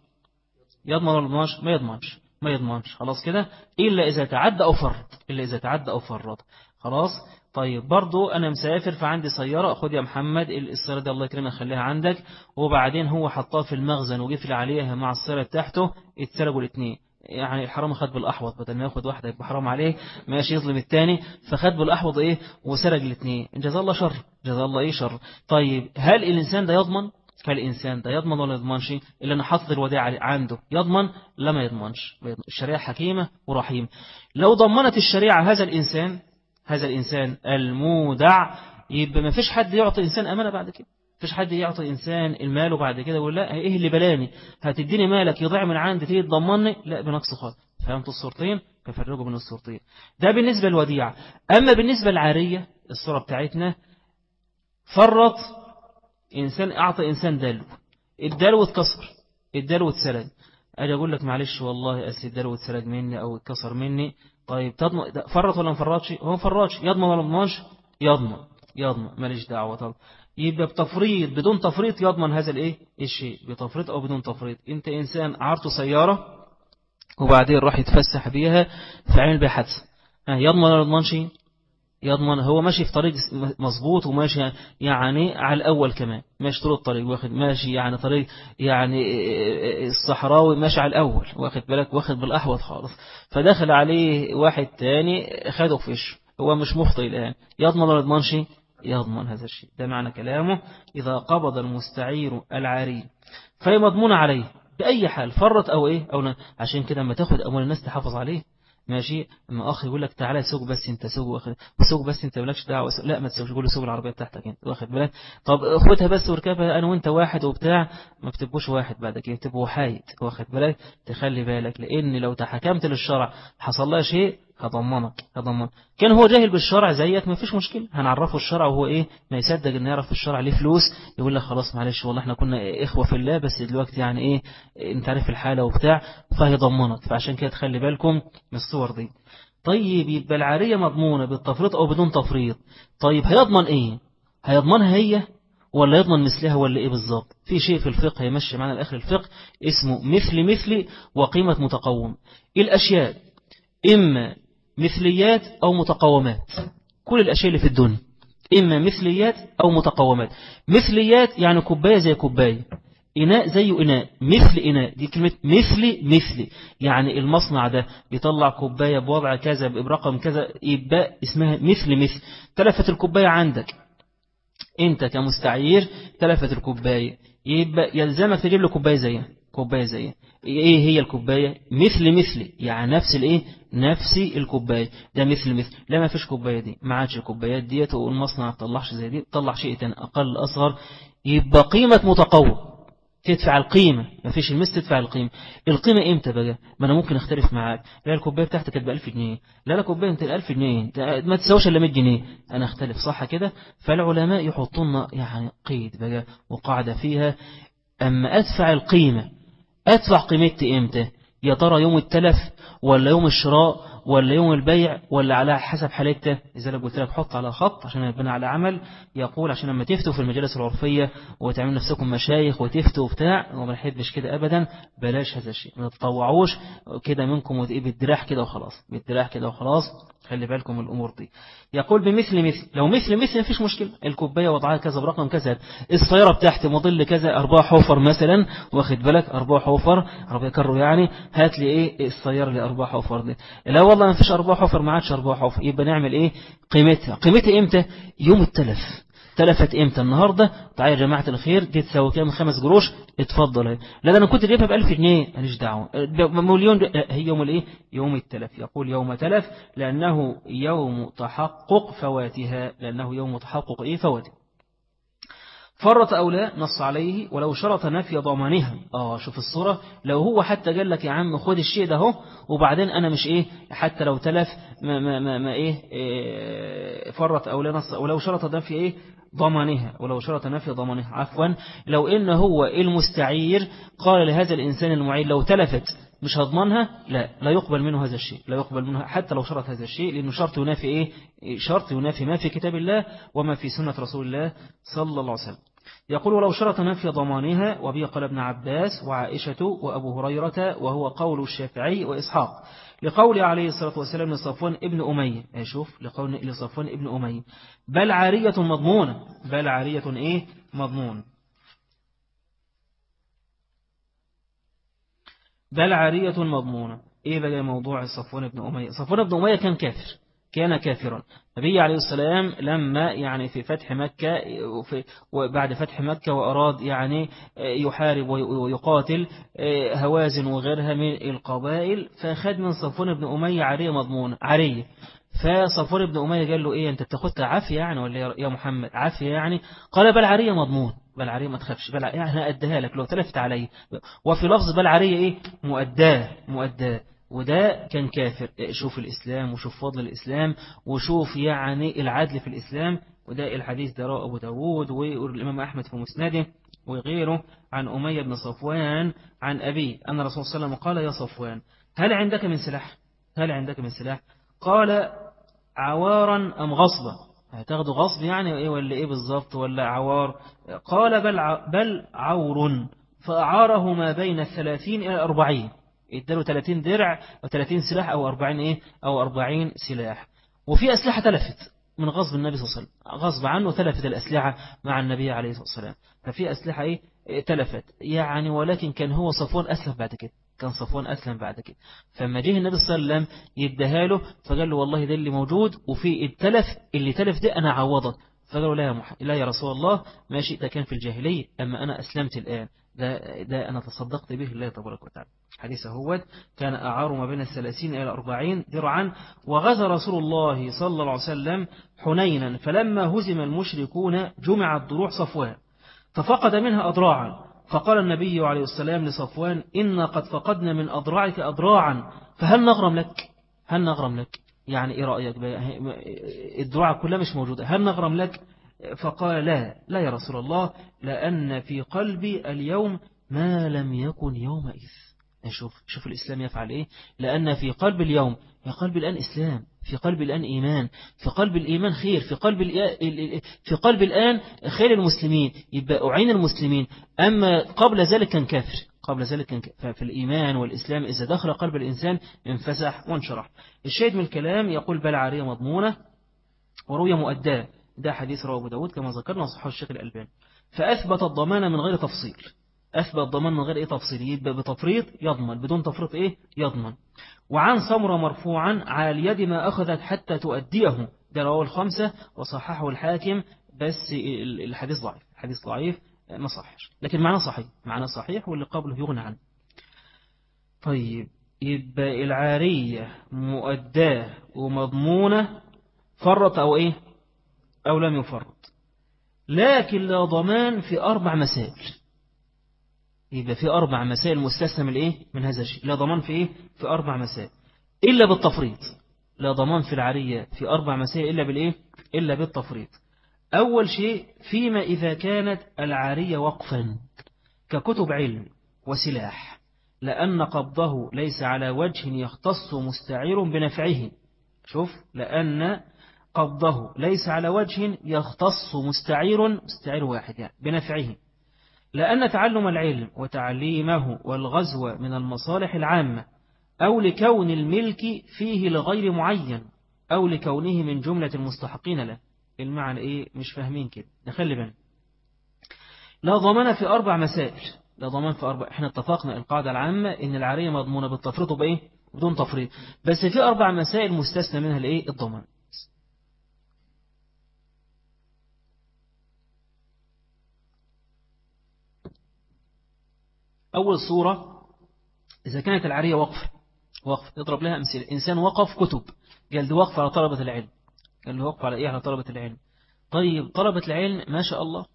Speaker 1: يضمن ولا ما يضمنش؟ ما يضمنش. ما يضمنش. خلاص كده؟ إلا إذا تعدى أو فرط. إلا إذا تعدى أو فرط. خلاص؟ طيب برضو أنا مسافر فعندي سيارة خد يا محمد السيارة دي الله يكرمها خليها عندك. وبعدين هو حطها في المخزن وقفل عليها مع السيارة تحته اتسرقوا الاثنين يعني الحرام خد بالأحوط بدل ما ياخد واحدة يبقى حرام عليه. ماشي يظلم الثاني فخد بالأحوط إيه؟ وسرق الاثنين جزا الله شر جزا الله إيه شر. طيب هل الإنسان ده يضمن؟ هل الإنسان ده يضمن ولا يضمنش؟ إلا أنا حط الوداع عنده يضمن لا ما يضمنش. الشريعة حكيمة ورحيمة لو ضمنت الشريعة هذا الإنسان هذا الإنسان المودع. يبقى ما فيش حد يعطي إنسان أمانة بعد كده. فيش حد يعطي إنسان المال وبعد كده يقول لا إيه اللي بلاني؟ هتديني مالك يضيع من عندي تيجي تضمني لا بنقص خالص. فهمت الصورتين؟ ففرقوا بين الصورتين. ده بالنسبة للوديعة. أما بالنسبة للعارية الصورة بتاعتنا فرط إنسان أعطى إنسان دلو. الدلو اتكسر. الدلو اتسرق. أجي أقول لك معلش والله أسي الدلو اتسرق مني أو اتكسر مني. طيب تضمن فرط ولا ما فرطش؟ هو ما فرطش. يضمن ولا ما يضمنش يضمن يضمن. ماليش دعوة طب يبقى بتفريط بدون تفريط يضمن هذا الإيه؟ الشيء. بتفريط أو بدون تفريط. أنت إنسان عرته سيارة وبعدين راح يتفسح بيها فعمل بها حادثة يضمن ولا يضمنش؟ يضمن هو ماشي في طريق مظبوط وماشي يعني على الأول كمان. ماشي طول الطريق واخد ماشي يعني طريق يعني الصحراوي ماشي على الأول واخد بالك؟ واخد بالأحوط خالص. فدخل عليه واحد تاني خده فيش هو مش مخطئ الآن. يضمن ولا يضمنش؟ يضمن هذا الشيء. ده معنى كلامه. إذا قبض المستعير العاري فهي عليه. بأي حال فرط أو إيه؟ أو عشان كده لما تاخد أموال الناس تحافظ عليه. ماشي؟ أما أخ يقول لك تعالى سوق بس أنت سوق واخد سوق بس أنت مالكش دعوة لا ما تسوقش قول له سوق العربية بتاعتك أنت واخد بالك؟ طب خدها بس واركبها أنا وأنت واحد وبتاع ما بتبقوش واحد بعد كده تبقوا حايد واخد بالك؟ تخلي بالك لأن لو تحكمت للشرع حصل لها شيء هضمنك هضمنك كان هو جاهل بالشرع زيك ما فيش مشكلة. هنعرفه الشرع وهو إيه؟ ما يصدق إن يعرف الشرع ليه فلوس يقول لك خلاص معلش والله إحنا كنا إخوة في الله بس دلوقتي يعني إيه؟ أنت عارف الحالة وبتاع فهيضمنك فعشان كده تخلي بالكم من الصور دي. طيب يبقى العارية مضمونة بالتفريط أو بدون تفريط. طيب هيضمن إيه؟ هيضمنها هي ولا يضمن مثلها ولا إيه بالظبط؟ في شيء في الفقه يمشي معنا الآخر الفقه اسمه مثل مثل وقيمة متقوم. الأشياء إما مثليات أو متقومات. كل الأشياء اللي في الدنيا. إما مثليات أو متقومات. مثليات يعني كوباية زي كوباية. إناء زي إناء. مثل إناء. دي كلمة مثل مثل. يعني المصنع ده بيطلع كوباية بوضع كذا برقم كذا يبقى اسمها مثل مثل. تلفت الكوباية عندك. أنت كمستعير تلفت الكوباية. يبقى يلزمك تجيب له كوباية زيها. كوباية زيها. إيه هي الكوباية؟ مثل مثل يعني نفس الإيه؟ نفس الكوباية. ده مثل مثل. لا ما فيش كوباية دي. ما عادش الكوبايات ديت والمصنع ما تطلعش زي دي. تطلع شيء تاني أقل أصغر. يبقى قيمة متقوم تدفع القيمة. ما فيش المثل تدفع القيمة. القيمة إمتى بقى؟ ما أنا ممكن أختلف معاك. لا الكوباية بتاعتك ب 1000 جنيه. لا لا كوباية أنت 1000 جنيه. ما تساويش إلا 100 جنيه. أنا أختلف صح كده؟ فالعلماء يحطون يعني قيد بقى وقاعدة فيها. أما أدفع القيمة أدفع قيمتي إمتى؟ يا ترى يوم التلف ولا يوم الشراء ولا يوم البيع ولا على حسب حالته. إذا قلت لك حط على خط عشان يبنى على عمل. يقول عشان لما تفتوا في المجالس العرفية وتعملوا نفسكم مشايخ وتفتوا وبتاع وما نحبش كده أبدا. بلاش هذا الشيء. ما تطوعوش كده منكم بالدراح كده وخلاص. بالدراح كده وخلاص. خلي بالكم من الأمور دي. يقول بمثل مثل. لو مثل مثل مفيش مشكلة. الكوباية وضعها كذا برقم كذا. السيارة بتاعتي مضل كذا أربعة حوفر مثلا. واخد بالك؟ أربعة حوفر. عربية كرو يعني. هات لي إيه؟ السيارة اللي أربعة حوفر دي. لا والله ما فيش أربعة حوفر ما عادش أربعة حوفر يبقى نعمل إيه؟ قيمتها. قيمتها إمتى؟ يوم التلف. تلفت إمتى؟ النهاردة. تعالى يا جماعة الخير دي تساوي كام خمس قروش. اتفضل. لا أنا كنت جايبها ب 1000 جنيه. ماليش دعوة. مليون هي يوم الإيه؟ يوم التلف. يقول يوم تلف لأنه يوم تحقق فواتها. لأنه يوم تحقق إيه؟ فواتها. فرط أو لا نص عليه ولو شرط نفي ضمانها. آه شوف الصورة. لو هو حتى قال لك يا عم خد الشيء ده هو وبعدين أنا مش إيه حتى لو تلف ما, ما, ما, ما إيه, إيه فرط أو لا نص ولو شرط نفي إيه ضمانها. ولو شرط نفي ضمانها. عفوا. لو إن هو المستعير قال لهذا الإنسان المعين لو تلفت مش هضمنها لا. لا يقبل منه هذا الشيء. لا يقبل منه حتى لو شرط هذا الشيء لأنه شرط ينافي إيه شرط ينافي ما في كتاب الله وما في سنة رسول الله صلى الله عليه وسلم. يقول ولو شرط نفي ضمانها وبه قال ابن عباس وعائشة وأبو هريرة وهو قول الشافعي وإسحاق. لقول عليه الصلاة والسلام لصفوان ابن أمية. شوف لقول لصفوان ابن أمية. بل عارية مضمونة. بل عارية إيه؟ مضمون. بل عارية مضمونة. إيه بقى موضوع صفوان ابن أمية؟ صفوان ابن أمية كان كافر. كان كافرا. النبي عليه السلام لما يعني في فتح مكة وبعد فتح مكة وأراد يعني يحارب ويقاتل هوازن وغيرها من القبائل فأخذ من صفون بن أمية عرية مضمونة عرية فصفون بن أمية قال له إيه أنت بتاخدها عافية يعني ولا يا محمد؟ عافية يعني؟ قال بل عرية مضمون. بل عرية ما تخافش. بل يعني أديها لك لو تلفت علي. وفي لفظ بل عرية إيه؟ مؤداه مؤداه. وده كان كافر. شوف الإسلام وشوف فضل الإسلام وشوف يعني العدل في الإسلام. وده الحديث ده أبو داود والإمام أحمد في مسنده وغيره عن أمية بن صفوان عن أبي أن رسول الله صلى الله عليه وسلم قال يا صفوان هل عندك من سلاح؟ هل عندك من سلاح؟ قال عوارا أم غصبا؟ هتاخده غصب يعني إيه ولا إيه بالظبط ولا عوار؟ قال بل, بل عور فأعاره ما بين الثلاثين إلى الأربعين اداله 30 درع أو 30 سلاح أو 40 إيه؟ أو 40 سلاح. وفي أسلحة تلفت من غصب النبي صلى الله عليه وسلم غصب عنه تلفت الأسلحة مع النبي عليه الصلاة والسلام. ففي أسلحة إيه؟ تلفت. يعني ولكن كان هو صفوان أسلم بعد كده كان صفوان أسلم بعد كده. فما جه النبي صلى الله عليه وسلم يديها له فقال له والله ده اللي موجود وفي التلف اللي تلف ده أنا عوضك. فقالوا لا يا, مح... لا يا رسول الله ماشي ده كان في الجاهلية أما أنا أسلمت الآن. ده, ده أنا تصدقت به الله تبارك وتعالى. حديث هو كان أعار ما بين الثلاثين إلى الأربعين درعا وغزى رسول الله صلى الله عليه وسلم حنينا فلما هزم المشركون جمع الضروع صفوان ففقد منها أضراعا. فقال النبي عليه السلام لصفوان إن قد فقدنا من أضراعك أضراعا فهل نغرم لك؟ هل نغرم لك؟ يعني إيه رأيك؟ الدعاء كلها مش موجودة. هل نغرم لك؟ فقال لا لا يا رسول الله لأن في قلبي اليوم ما لم يكن يومئذ. شوف شوف الإسلام يفعل إيه؟ لأن في قلب اليوم في قلب الآن إسلام في قلب الآن إيمان في قلب الإيمان خير في قلب في قلب الآن خير المسلمين يبقى أعين المسلمين. أما قبل ذلك كان كافر قبل ذلك كان ففي الإيمان والإسلام إذا دخل قلب الإنسان انفسح وانشرح. الشاهد من الكلام يقول بل عارية مضمونة وروية مؤداة ده حديث رواه أبو داود كما ذكرنا وصحه الشيخ الألباني. فأثبت الضمان من غير تفصيل. أثبت الضمان من غير إيه تفصيل؟ يبقى بتفريط يضمن بدون تفريط إيه؟ يضمن. وعن سمرة مرفوعا على اليد ما أخذت حتى تؤديه. ده رواه الخمسة وصححه الحاكم بس الحديث ضعيف الحديث ضعيف ما صحش لكن معنى صحيح معنى صحيح واللي قبله يغنى عنه. طيب يبقى العارية مؤداة ومضمونة فرط أو إيه؟ أو لم يفرط. لكن لا ضمان في أربع مسائل. يبقى في أربع مسائل مستثنى من إيه من هذا الشيء. لا ضمان في إيه؟ في أربع مسائل. إلا بالتفريط. لا ضمان في العارية في أربع مسائل إلا بالإيه؟ إلا بالتفريط. أول شيء فيما إذا كانت العارية وقفا ككتب علم وسلاح لأن قبضه ليس على وجه يختص مستعير بنفعه. شوف لأن قبضه ليس على وجه يختص مستعير مستعير واحد يعني بنفعه. لأن تعلم العلم وتعليمه والغزو من المصالح العامة أو لكون الملك فيه لغير معين أو لكونه من جملة المستحقين له. المعنى إيه؟ مش فاهمين كده. نخلي بالنا. لا ضمان في أربع مسائل. لا ضمان في أربع. إحنا اتفقنا القاعدة العامة إن العارية مضمونة بالتفريط وبإيه؟ بدون تفريط. بس في أربع مسائل مستثنى منها الإيه؟ الضمان. أول صورة إذا كانت العارية وقف وقف اضرب لها أمثلة. إنسان وقف كتب قال دي وقف على طلبة العلم. قال له وقف على إيه؟ على طلبة العلم. طيب طلبة العلم ما شاء الله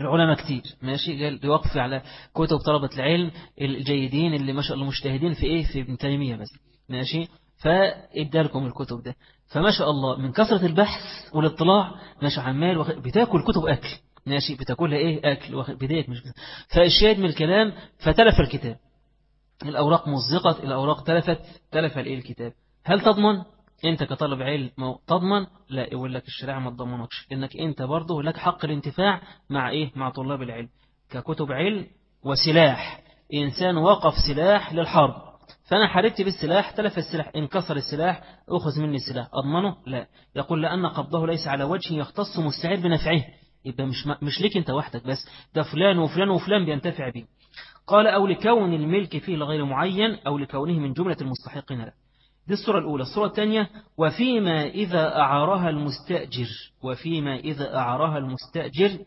Speaker 1: العلماء كتير. ماشي قال دي وقف على كتب طلبة العلم الجيدين اللي ما شاء الله مجتهدين في إيه؟ في ابن تيمية بس ماشي؟ فإدى لكم الكتب ده. فما شاء الله من كثرة البحث والاطلاع ماشي عمال بتاكل كتب أكل. ماشي بتاكلها إيه؟ أكل بداية مش فالشاهد من الكلام فتلف الكتاب. الأوراق مزقت الأوراق تلفت تلف الإيه؟ الكتاب. هل تضمن؟ أنت كطالب علم تضمن؟ لا يقول لك الشريعة ما تضمنكش. انك أنت برضه لك حق الانتفاع مع إيه؟ مع طلاب العلم. ككتب علم وسلاح. إنسان وقف سلاح للحرب. فأنا حاربت بالسلاح تلف السلاح. انكسر السلاح أخذ مني السلاح. أضمنه؟ لا. يقول لأن قبضه ليس على وجه يختص مستعد بنفعه. يبقى مش مش ليك انت وحدك بس ده فلان وفلان وفلان بينتفع به قال أو لكون الملك فيه لغير معين أو لكونه من جملة المستحقين له. دي الصورة الأولى. الصورة الثانية وفيما إذا أعارها المستأجر وفيما إذا أعارها المستأجر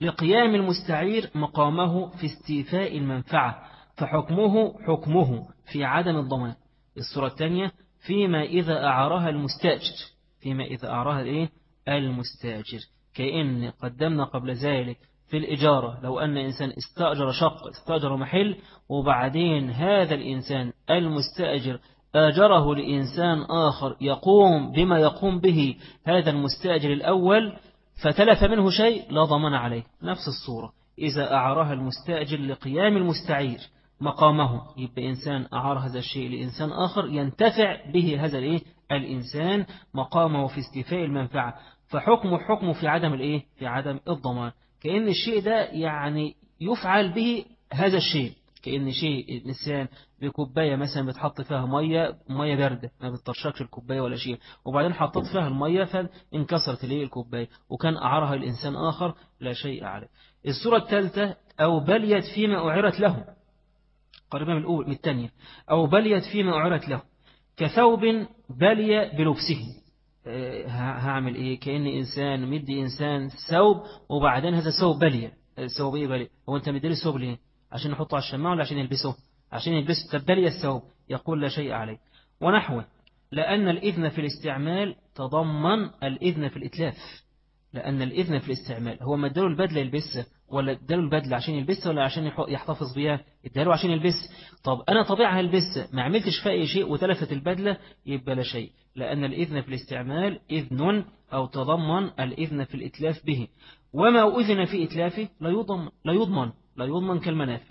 Speaker 1: لقيام المستعير مقامه في استيفاء المنفعة فحكمه حكمه في عدم الضمان. الصورة الثانية فيما إذا أعارها المستأجر. فيما إذا أعارها المستأجر. كأن قدمنا قبل ذلك في الإجارة لو أن إنسان استأجر شق استأجر محل وبعدين هذا الإنسان المستأجر آجره لإنسان آخر يقوم بما يقوم به هذا المستأجر الأول فتلف منه شيء لا ضمن عليه. نفس الصورة. إذا أعارها المستأجر لقيام المستعير مقامه يبقى إنسان أعار هذا الشيء لإنسان آخر ينتفع به هذا؟ الإنسان مقامه في استيفاء المنفعة. فحكمه حكمه في عدم الإيه؟ في عدم الضمان. كأن الشيء ده يعني يفعل به هذا الشيء. كأن شيء الإنسان بكوباية مثلا بتحط فيها مية مية باردة ما بتطرشكش الكوباية ولا شيء. وبعدين حطت فيها المية فانكسرت ليه الكوباية؟ وكان أعرها الإنسان آخر لا شيء عليه. الصورة الثالثة أو بليت فيما أعرت له. قريبا من الأول من الثانية. أو بليت فيما أعرت له. كثوب بلي بلبسه. هعمل إيه؟ كأن إنسان مدي إنسان ثوب وبعدين هذا الثوب بلي. الثوب إيه بلي؟ هو أنت مدي الثوب ليه؟ عشان نحطه على الشماعة ولا عشان يلبسه؟ عشان يلبسه. تبلي الثوب. يقول لا شيء عليه. ونحوه. لأن الإذن في الاستعمال تضمن الإذن في الإتلاف. لأن الإذن في الاستعمال. هو ما اداله البدلة يلبسها ولا اداله البدلة عشان يلبسها ولا عشان يحتفظ بيها؟ اداله عشان يلبس. طب أنا طبيعة هلبسها ما عملتش فيها شيء وتلفت البدلة يبقى لا شيء. لأن الإذن في الاستعمال إذن أو تضمن الإذن في الإتلاف به. وما أذن في إتلافه لا يضمن لا يضمن لا يضمن كالمنافع.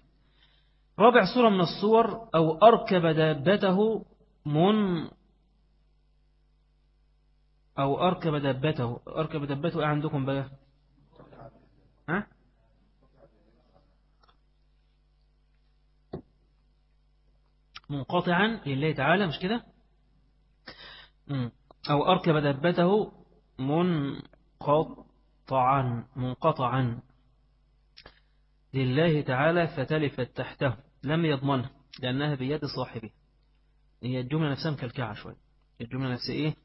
Speaker 1: رابع صورة من الصور أو أركب دابته من أو أركب دابته. أركب دابته إيه عندكم بقى؟ ها؟ منقطعا لله تعالى مش كده؟ أو أركب دابته منقطعا منقطعا. لله تعالى فتلفت تحته لم يضمنها لأنها بيد صاحبه. هي الجملة نفسها مكلكعة شوية الجملة نفسها إيه؟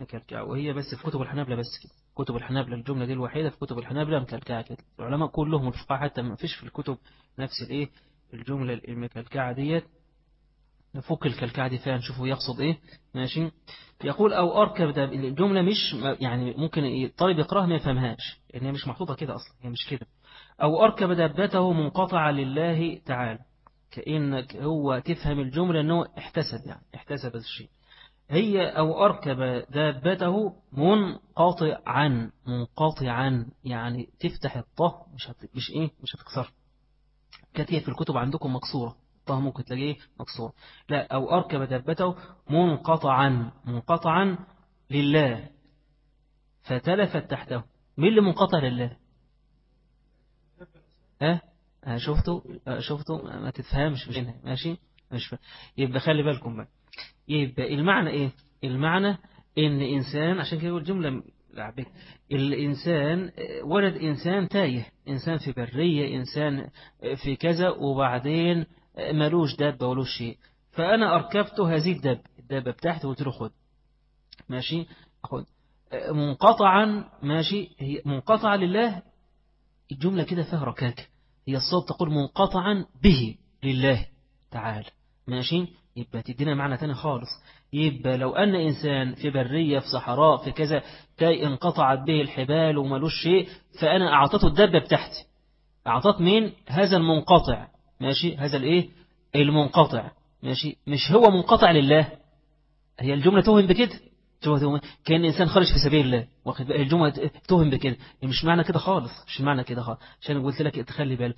Speaker 1: مكلكعة. وهي بس في كتب الحنابلة بس كده. كتب الحنابلة الجملة دي الوحيدة في كتب الحنابلة مكلكعة كده. العلماء كلهم الفقهاء حتى ما فيش في الكتب نفس الإيه؟ الجملة المكلكعة ديت. نفك الكلكعة دي فيها نشوفه يقصد إيه. ماشي؟ يقول أو أركب ده الجملة مش يعني ممكن الطالب يقرأها ما يفهمهاش. لأن هي مش محطوطة كده أصلا هي مش كده. أو أركب دابته منقطعة لله تعالى. كأنك هو تفهم الجملة أنه احتسب يعني احتسب الشيء. هي أو أركب دابته منقطعا منقطعا يعني تفتح الطه مش. مش إيه؟ مش هتكسر. هي في الكتب عندكم مكسورة. الطه ممكن تلاقيه مكسور. لا أو أركب دابته منقطعا منقطعا لله. فتلفت تحته. مين اللي منقطع لله؟ ها؟ أه؟ شفتوا أه شفتوا ما تفهمش. مش هنا ماشي؟ مش فهم. يبقى خلي بالكم بقى. يبقى المعنى إيه؟ المعنى إن إنسان عشان كده يقول جملة لعبك الإنسان ولد إنسان تايه. إنسان في برية إنسان في كذا وبعدين ملوش دابة ولوش شيء. فأنا اركبته هذه الدابة الدابة بتاعته قلت له خد. ماشي؟ خد. منقطعا ماشي؟ هي منقطعة لله الجملة كده فيها ركاكة هي الصوت تقول منقطعا به لله تعالى. ماشي؟ يبقى تدينا معنى تاني خالص. يبقى لو أن إنسان في برية في صحراء في كذا كي انقطعت به الحبال وملوش شيء فأنا أعطته الدبة بتاعتي. أعطت مين؟ هذا المنقطع. ماشي؟ هذا الإيه؟ المنقطع. ماشي؟ مش هو منقطع لله. هي الجملة توهم بكده؟ كأن إنسان خرج في سبيل الله. واخد بقى؟ الجمعة تهم بكده. مش معنى كده خالص. مش معنى كده خالص. عشان قلت لك تخلي بالك.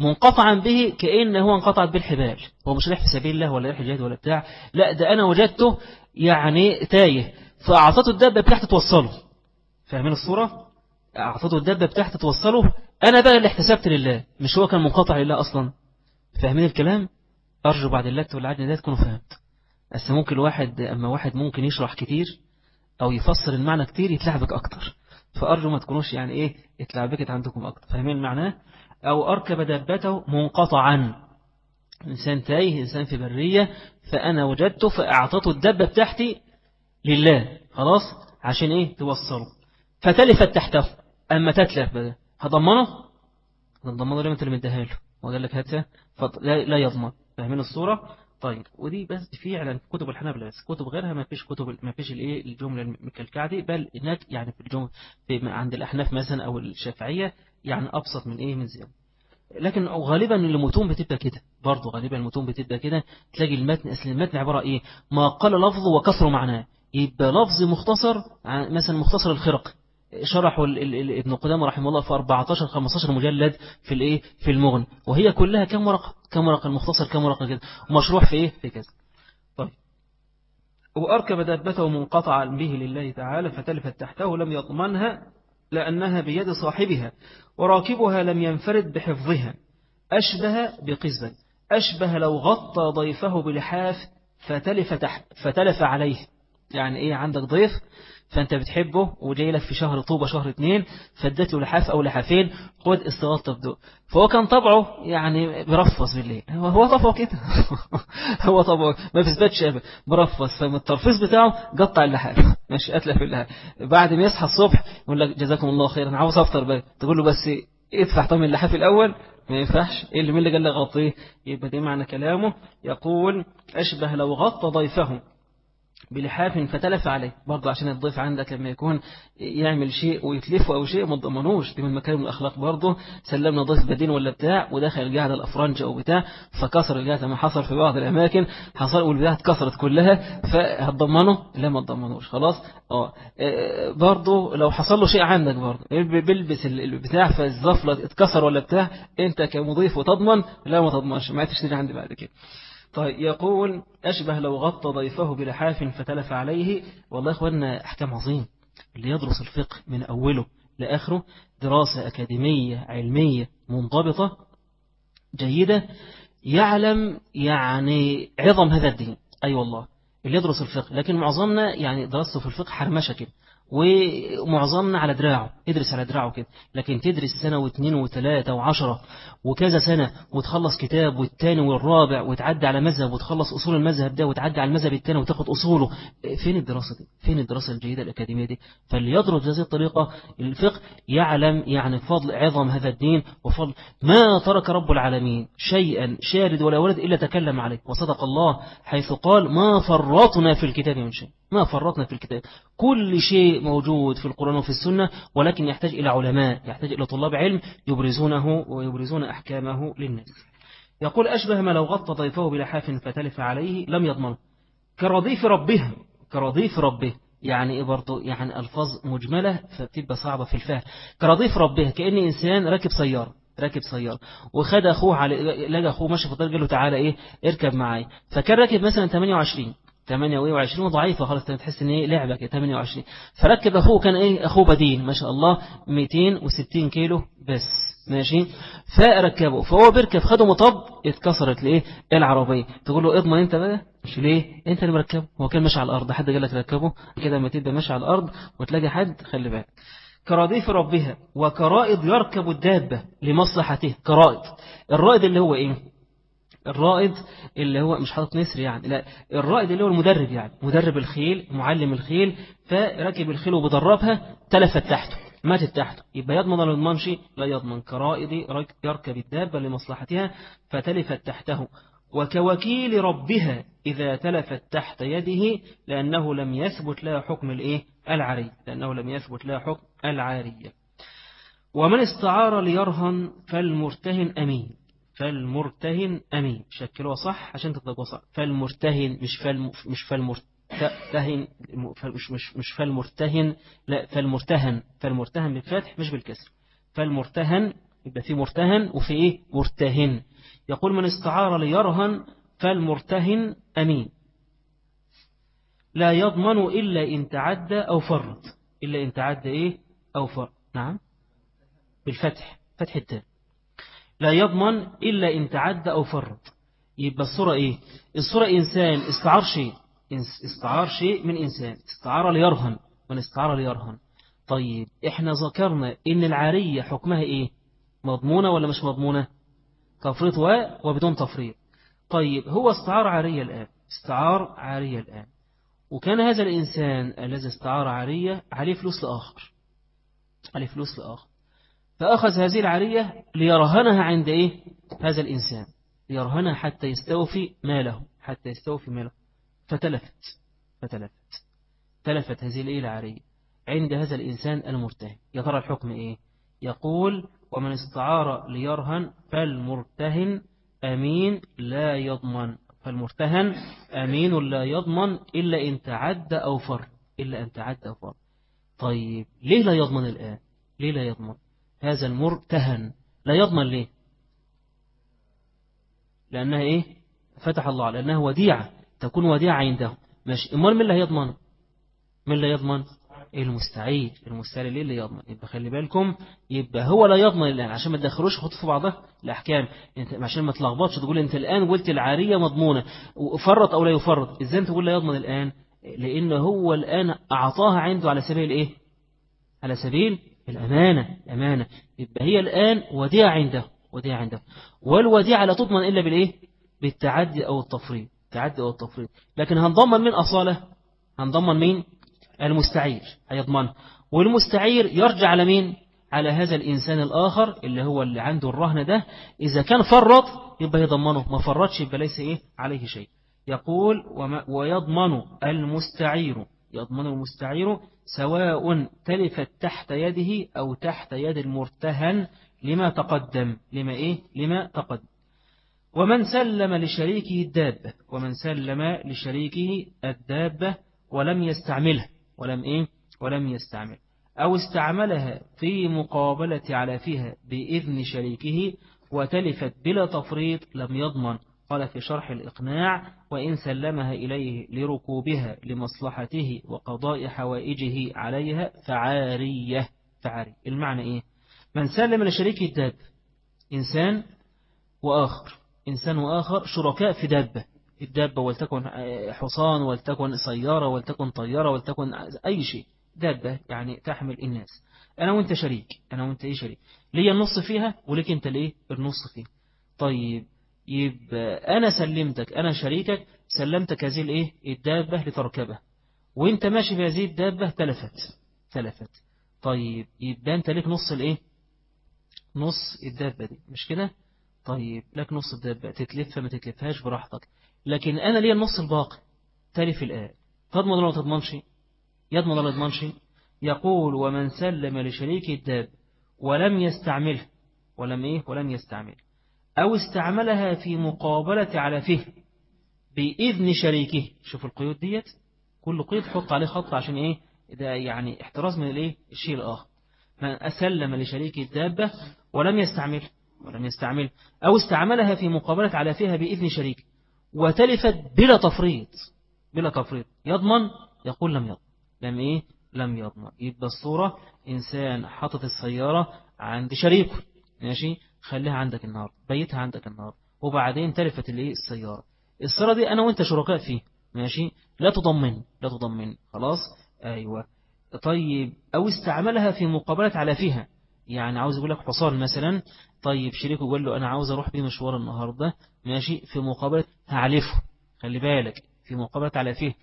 Speaker 1: منقطعا به كأن هو انقطعت بالحبال. هو مش رايح في سبيل الله ولا رايح جهاد ولا بتاع. لا ده أنا وجدته يعني تايه. فأعطته الدبة بتاعته توصله. فاهمين الصورة؟ أعطته الدبة بتاعته توصله. أنا بقى اللي احتسبت لله. مش هو كان منقطع لله أصلا. فاهمين الكلام؟ أرجو بعد اللات والعجل ده تكونوا فهمت. بس ممكن واحد أما واحد ممكن يشرح كتير أو يفسر المعنى كتير يتلعبك أكتر. فأرجو ما تكونوش يعني إيه يتلعبكت عندكم أكتر. فاهمين معناه أو أركب دابته منقطعا. إنسان تايه إنسان في برية فأنا وجدته فأعطته الدبة بتاعتي لله. خلاص؟ عشان إيه؟ توصله. فتلفت تحته. أما تتلف بقى. هضمنه هضمنه لما تلمدها له وقال لك هاتها؟ لا يضمن. فاهمين الصورة؟ طيب ودي بس فعلا كتب الحنابلة بس. كتب غيرها ما فيش كتب ما فيش الايه الجملة المكلكعة دي بل هناك يعني في الجمل في عند الأحناف مثلا أو الشافعية يعني أبسط من إيه من زيادة. لكن غالبا المتون بتبقى كده. برضه غالبا المتون بتبقى كده. تلاقي المتن أصل المتن عبارة إيه؟ ما قال لفظه وكسر معناه. يبقى لفظ مختصر مثلا مختصر الخرق. شرحه ابن قدامة رحمه الله في 14 15 مجلد في الايه في المغن. وهي كلها كم ورقة؟ كم ورقة المختصر؟ كم ورقة كده؟ ومشروح في إيه؟ في كذا. طيب. وأركب دابته منقطعا به لله تعالى فتلفت تحته لم يضمنها لأنها بيد صاحبها وراكبها لم ينفرد بحفظها. أشبه بقزبة أشبه لو غطى ضيفه بلحاف فتلف, تح فتلف عليه. يعني إيه؟ عندك ضيف فأنت بتحبه وجاي لك في شهر طوبة شهر اتنين فادته لحاف أو لحافين خد استغطى بدو. فهو كان طبعه يعني برفص بالليل. هو طبعه كده. هو طبعه ما بيثبتش أبدا. برفص فمن الترفيص بتاعه قطع اللحاف. ماشي أتلف اللحاف. بعد ما يصحى الصبح يقول لك جزاكم الله خير أنا عاوز أفطر بقى. تقول له بس ادفع طمن اللحاف الأول. ما ينفعش. إيه اللي من اللي قال لك غطيه؟ يبقى دي معنى كلامه. يقول أشبه لو غطى ضيفه بلحاف فتلف عليه. برضه عشان الضيف عندك لما يكون يعمل شيء ويتلفه أو شيء ما تضمنوش دي من مكارم الأخلاق. برضه سلمنا ضيف بدين ولا بتاع ودخل القاعدة الأفرنج أو بتاع فكسر القاعدة ما حصل في بعض الأماكن حصل والبتاع اتكسرت كلها فهتضمنه؟ لا ما تضمنوش. خلاص؟ آه. برضه لو حصل له شيء عندك برضه بيلبس البتاع فالزفلة اتكسر ولا بتاع انت كمضيف وتضمن لا ما تضمنش. ما تشتري عندي بعد كده. طيب يقول أشبه لو غطى ضيفه بلحاف فتلف عليه. والله أخوانا أحكام عظيم. اللي يدرس الفقه من أوله لآخره دراسة أكاديمية علمية منضبطة جيدة يعلم يعني عظم هذا الدين. أي والله اللي يدرس الفقه. لكن معظمنا يعني درسته في الفقه حرمشة كده. ومعظمنا على دراعه ادرس على دراعه كده لكن تدرس سنة واثنين وثلاثة وعشرة وكذا سنة وتخلص كتاب والتاني والرابع وتعدي على مذهب وتخلص أصول المذهب ده وتعدي على المذهب التاني وتاخد أصوله. فين الدراسة دي؟ فين الدراسة الجيدة الأكاديمية دي؟ فاللي يدرس بهذه الطريقة الفقه يعلم يعني فضل عظم هذا الدين وفضل. ما ترك رب العالمين شيئا شارد ولا ولد إلا تكلم عليه. وصدق الله حيث قال ما فرطنا في الكتاب من شيء. ما فرطنا في الكتاب. كل شيء موجود في القرآن وفي السنة ولكن يحتاج إلى علماء يحتاج إلى طلاب علم يبرزونه ويبرزون أحكامه للناس. يقول أشبه ما لو غطى ضيفه بلحاف فتلف عليه لم يضمنه كرضيف ربها كرضيف ربه يعني إيه برضه يعني ألفاظ مجملة فبتبقى صعبة في الفهم. كرضيف ربها كأن إنسان راكب سيارة راكب سيارة وخد أخوه على لقى أخوه ماشي في الطريق قال له تعالى إيه اركب معاي. فكان راكب مثلا 28 28 ضعيفة خلاص تحس ان إيه لعبة كده 28 فركب أخوه كان إيه أخوه بدين ما شاء الله 260 كيلو بس ماشي. فركبه فهو بيركب خده مطب اتكسرت ليه العربية. تقول له اضمن أنت بقى. مش ليه؟ أنت اللي مركبه. هو كان ماشي على الأرض حد قال لك ركبه؟ كده لما تبقى ماشي على الأرض وتلاقي حد خلي بالك. كراديف ربها وكرائد يركب الدابة لمصلحته كرائد الرائد اللي هو إيه؟ الرائد اللي هو مش حاطط نسر يعني لا الرائد اللي هو المدرب يعني مدرب الخيل معلم الخيل فركب الخيل وبدربها تلفت تحته ماتت تحته يبقى يضمن ولا يضمنش؟ لا يضمن كرائد يركب الدابة لمصلحتها فتلفت تحته وكوكيل ربها إذا تلفت تحت يده لأنه لم يثبت لها حكم الإيه؟ العري لأنه لم يثبت لها حكم العارية. ومن استعار ليرهن فالمرتهن أمين. فالمرتهن أمين. شكلوها صح عشان تطلقوا صح. فالمرتهن مش فالم مش فالمرتهن مش مش مش فالمرتهن لا فالمرتهن. فالمرتهن بالفتح مش بالكسر. فالمرتهن يبقى في مرتهن وفي إيه؟ مرتهن. يقول من استعار ليرهن فالمرتهن أمين. لا يضمن إلا إن تعدى أو فرط. إلا إن تعدى إيه؟ أو فرط. نعم. بالفتح. فتح التالي لا يضمن إلا إن تعدى أو فرط. يبقى الصورة إيه؟ الصورة إنسان استعار شيء. استعار شيء من إنسان. استعار ليرهن. من استعار ليرهن. طيب إحنا ذكرنا إن العارية حكمها إيه؟ مضمونة ولا مش مضمونة؟ تفريط و وبدون تفريط. طيب هو استعار عارية الآن. استعار عارية الآن. وكان هذا الإنسان الذي استعار عارية عليه فلوس لآخر. عليه فلوس لآخر. فأخذ هذه العارية ليرهنها عند إيه؟ هذا الإنسان. ليرهنها حتى يستوفي ماله حتى يستوفي ماله. فتلفت فتلفت. تلفت هذه الإيه العارية عند هذا الإنسان المرتهن. يا ترى الحكم إيه؟ يقول ومن استعار ليرهن فالمرتهن أمين لا يضمن. فالمرتهن أمين لا يضمن إلا إن تعدى أو فر. إلا أن تعدى أو فر. طيب ليه لا يضمن الآن؟ ليه لا يضمن؟ هذا المرتهن لا يضمن ليه؟ لأنها إيه؟ فتح الله لأنها وديعة تكون وديعة عنده. ماشي أمال من اللي هيضمن من اللي يضمن؟ المستعير. المستعير ليه اللي يضمن؟ يبقى خلي بالكم يبقى هو لا يضمن الآن. عشان ما تدخلوش خطوة في بعضها الأحكام. انت عشان ما تلخبطش تقول أنت الآن قلت العارية مضمونة. وفرط أو لا يفرط؟ إزاي أنت تقول لا يضمن الآن؟ لأن هو الآن أعطاها عنده على سبيل إيه؟ على سبيل الأمانة الأمانة. يبقى هي الآن وديعة عنده وديعة عنده. والوديعة لا تضمن إلا بالإيه؟ بالتعدي أو التفريط التعدي أو التفريط. لكن هنضمن من أصالة؟ هنضمن مين؟ المستعير هيضمن والمستعير يرجع على مين على هذا الإنسان الآخر اللي هو اللي عنده الرهن ده. إذا كان فرط يبقى يضمنه. ما فرطش يبقى ليس إيه؟ عليه شيء. يقول ويضمن المستعير. يضمن المستعير سواء تلفت تحت يده أو تحت يد المرتهن لما تقدم لما إيه؟ لما تقدم ومن سلم لشريكه الدابة ومن سلم لشريكه الدابة ولم يستعملها ولم إيه؟ ولم يستعمل. أو استعملها في مقابلة على فيها بإذن شريكه وتلفت بلا تفريط لم يضمن. قال في شرح الإقناع وإن سلمها إليه لركوبها لمصلحته وقضاء حوائجه عليها فعارية. فعاري المعنى إيه؟ من سلم لشريك الداب إنسان وآخر. إنسان وآخر شركاء في دابة الدابة ولتكن حصان ولتكن سيارة ولتكن طيارة ولتكن أي شيء. دابة يعني تحمل الناس. أنا وأنت شريك. أنا وأنت إيه شريك؟ ليه النص فيها ولك أنت ليه النص فيها طيب يبقى أنا سلمتك أنا شريكك سلمتك هذه الإيه؟ الدابة لتركبها. وإنت ماشي في هذه الدابة تلفت تلفت. طيب يبقى أنت ليك نص الإيه؟ نص الدابة دي مش كده؟ طيب لك نص الدابة تتلف ما تتلفهاش براحتك. لكن أنا ليا النص الباقي تلف الآن. تضمن ولا تضمنش؟ يضمن ولا يضمنش يقول ومن سلم لشريك الداب ولم يستعمله. ولم إيه؟ ولم يستعمل أو استعملها في مقابلة على فيه بإذن شريكه. شوف القيود ديت. كل قيد حط عليه خط عشان إيه؟ ده يعني احتراز من الإيه؟ الشيء الآخر. من أسلم لشريك الدابة ولم يستعمل ولم يستعمل. أو استعملها في مقابلة على فيها بإذن شريك وتلفت بلا تفريط بلا تفريط. يضمن؟ يقول لم يضمن. لم إيه؟ لم يضمن. يبقى الصورة إنسان حطت السيارة عند شريكه. ماشي؟ خليها عندك النهار بيتها عندك النهار وبعدين تلفت الإيه؟ السيارة. الصورة دي أنا وأنت شركاء فيه ماشي؟ لا تضمن لا تضمن خلاص؟ أيوة. طيب أو استعملها في مقابلة على فيها. يعني عاوز أقول لك حصان مثلا طيب شريكه يقول له أنا عاوز أروح بيه مشوار النهاردة ماشي؟ في مقابلة هعلفه خلي بالك في مقابلة على فيه.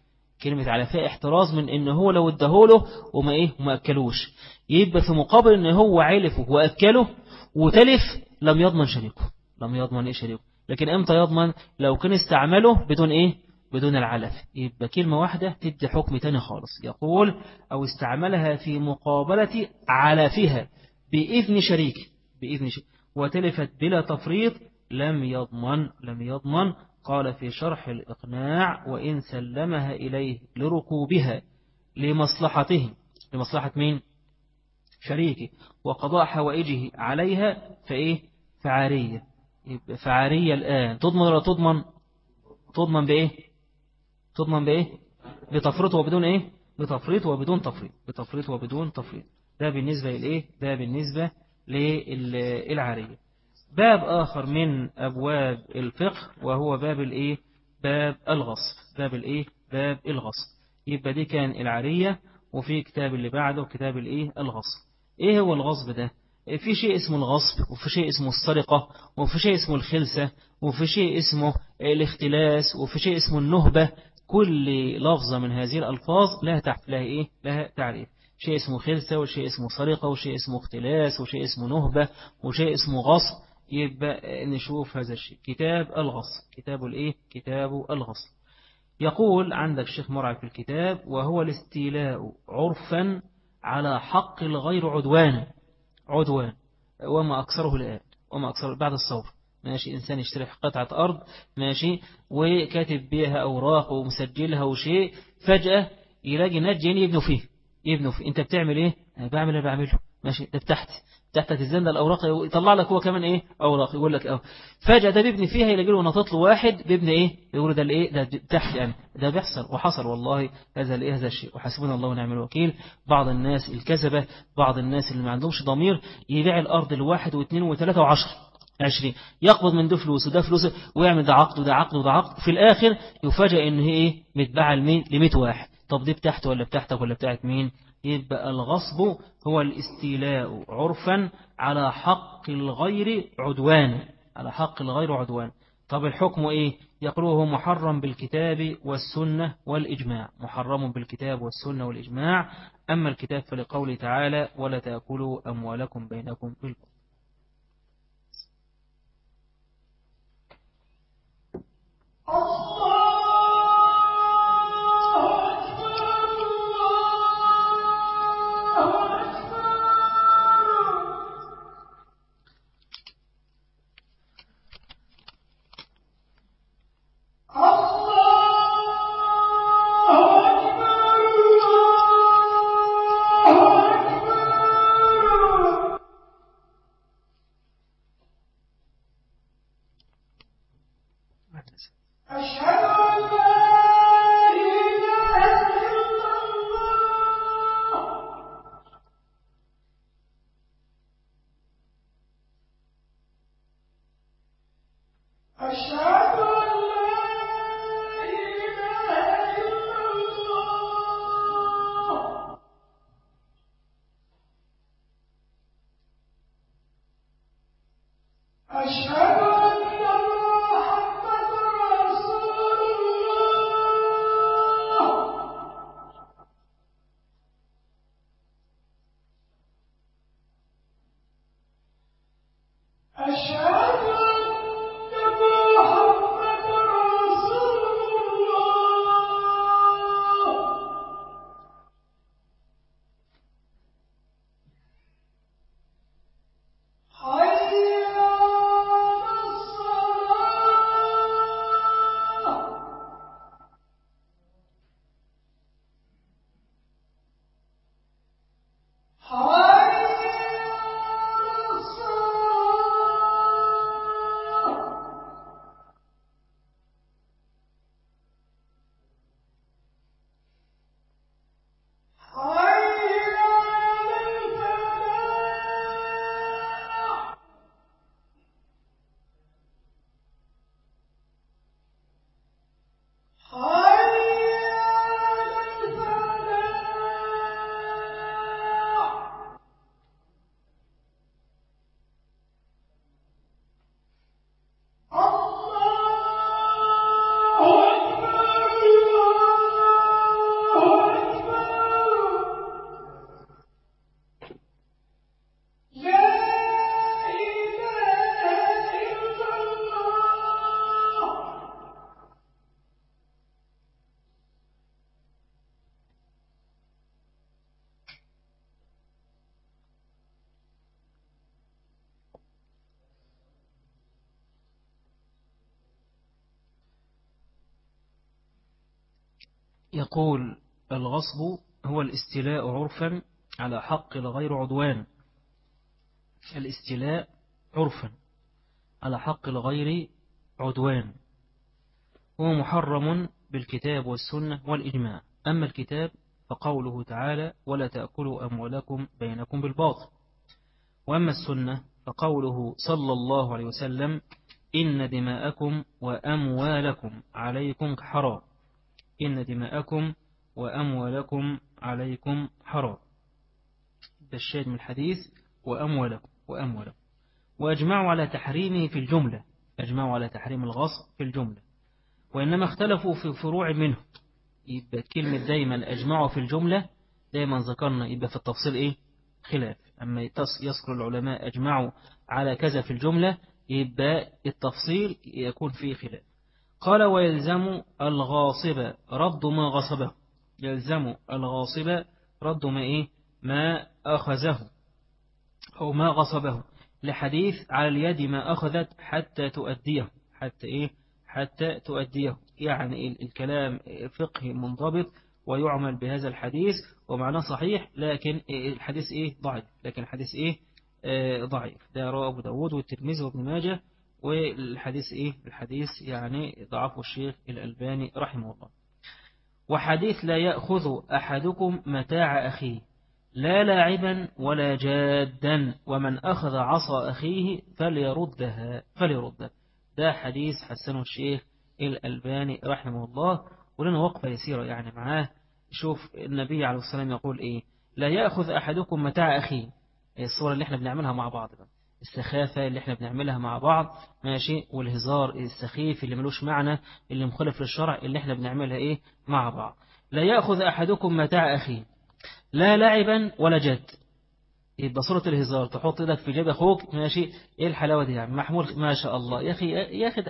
Speaker 1: كلمة على فيه احتراز من إن هو لو ادهوله وما إيه؟ وما أكلوش. يبقى في مقابل إن هو علفه وأكله وتلف لم يضمن شريكه لم يضمن إيه شريكه. لكن إمتى يضمن؟ لو كان استعمله بدون إيه؟ بدون العلف. يبقى كلمة واحدة تدي حكم تاني خالص. يقول أو استعملها في مقابلة علفها بإذن شريك بإذن شريك وتلفت بلا تفريط لم يضمن لم يضمن. قال في شرح الإقناع وإن سلمها إليه لركوبها لمصلحته. لمصلحة مين؟ شريكه. وقضاء حوائجه عليها فإيه؟ فعارية. فعارية الآن. تضمن ولا تضمن؟ تضمن بإيه؟ تضمن بإيه؟ بتفريط وبدون إيه؟ بتفريط وبدون تفريط. بتفريط وبدون تفريط. ده بالنسبة لإيه؟ ده بالنسبة للعارية باب آخر من أبواب الفقه وهو باب الإيه؟ باب الغصب. باب الإيه؟ باب الغصب. يبقى دي كان العارية وفي كتاب اللي بعده كتاب الإيه؟ الغصب. إيه هو الغصب ده؟ في شيء اسمه الغصب وفي شيء اسمه السرقة وفي شيء اسمه الخلسة وفي شيء اسمه الاختلاس وفي شيء اسمه النهبة. كل لفظة من هذه الألفاظ لها تحت لها إيه؟ لها تعريف. شيء اسمه خلسة وشيء اسمه سرقة وشيء اسمه اختلاس وشيء اسمه نهبة وشيء اسمه غصب. يبقى نشوف هذا الشيء. كتاب الغصب. كتاب الإيه؟ كتاب الغصب. يقول عندك الشيخ مرعي في الكتاب وهو الاستيلاء عرفا على حق الغير عدوان عدوان وما أكثره الآن وما أكثره بعد الصور ماشي إنسان يشتري قطعة أرض ماشي وكاتب بيها أوراق ومسجلها وشيء فجأة يلاقي ناس جايين يبنوا فيه يبنوا فيه. أنت بتعمل إيه؟ أنا بعمل اللي بعمله. ماشي ده بتحتي تحت الزندة الأوراق يطلع لك هو كمان إيه؟ أوراق يقول لك أه فجأة ده بيبني فيها يلاقي له نطط له واحد بيبني إيه؟ يقول ده الإيه؟ ده تحت يعني. ده بيحصل وحصل والله هذا الإيه؟ هذا الشيء. وحسبنا الله ونعم الوكيل. بعض الناس الكذبة بعض الناس اللي ما عندهمش ضمير يبيع الأرض لواحد واثنين وثلاثة وعشر عشرين. يقبض من ده فلوس وده فلوس ويعمل ده عقد وده عقد وده عقد. في الآخر يفاجئ إن هي إيه؟ متباعة لمين لمئة واحد. طب دي بتاعته ولا بتاعتك ولا بتاعت مين؟ يبقى الغصب هو الاستيلاء عرفا على حق الغير عدوان على حق الغير عدوان. طب الحكم إيه؟ يقولوه محرم بالكتاب والسنة والإجماع. محرم بالكتاب والسنة والإجماع. أما الكتاب فلقوله تعالى ولا تأكلوا أموالكم بينكم بالبطل يقول الغصب هو الاستيلاء عرفا على حق الغير عدوان. الاستيلاء عرفا على حق الغير عدوان. هو محرم بالكتاب والسنة والإجماع. أما الكتاب فقوله تعالى ولا تأكلوا أموالكم بينكم بالباطل. وأما السنة فقوله صلى الله عليه وسلم إن دماءكم وأموالكم عليكم حرام. إن دماءكم وأموالكم عليكم حرام. ده الشاهد من الحديث وأموالكم وأموالكم. وأجمعوا على تحريمه في الجملة أجمعوا على تحريم الغصب في الجملة. وإنما اختلفوا في فروع منه. يبقى كلمة دايما أجمعوا في الجملة دايما ذكرنا يبقى في التفصيل إيه؟ خلاف. أما يذكر العلماء أجمعوا على كذا في الجملة يبقى التفصيل يكون فيه خلاف. قال ويلزم الغاصب رد ما غصبه يلزم الغاصب رد ما إيه؟ ما أخذه أو ما غصبه. لحديث على اليد ما أخذت حتى تؤديه. حتى إيه؟ حتى تؤديه. يعني الكلام فقهي منضبط ويعمل بهذا الحديث ومعناه صحيح لكن الحديث إيه؟ ضعيف. لكن الحديث إيه؟ آه ضعيف. ده رواه أبو داود والترمذي وابن ماجه. والحديث إيه؟ الحديث يعني ضعفه الشيخ الألباني رحمه الله. وحديث لا يأخذ أحدكم متاع أخيه لا لاعبا ولا جادا ومن أخذ عصا أخيه فليردها فليردها ده حديث حسنه الشيخ الألباني رحمه الله ولنا وقفة يسيرة يعني معاه. شوف النبي عليه الصلاة والسلام يقول إيه؟ لا يأخذ أحدكم متاع أخيه. الصورة اللي إحنا بنعملها مع بعض السخافة اللي إحنا بنعملها مع بعض ماشي؟ والهزار السخيف اللي ملوش معنى اللي مخالف للشرع اللي إحنا بنعملها إيه؟ مع بعض. لا يأخذ أحدكم متاع أخيه. لا لعبا ولا جد. يبقى صورة الهزار تحط إيدك في جيب أخوك ماشي؟ إيه الحلاوة دي يعني محمول ما شاء الله. يا أخي يا أخي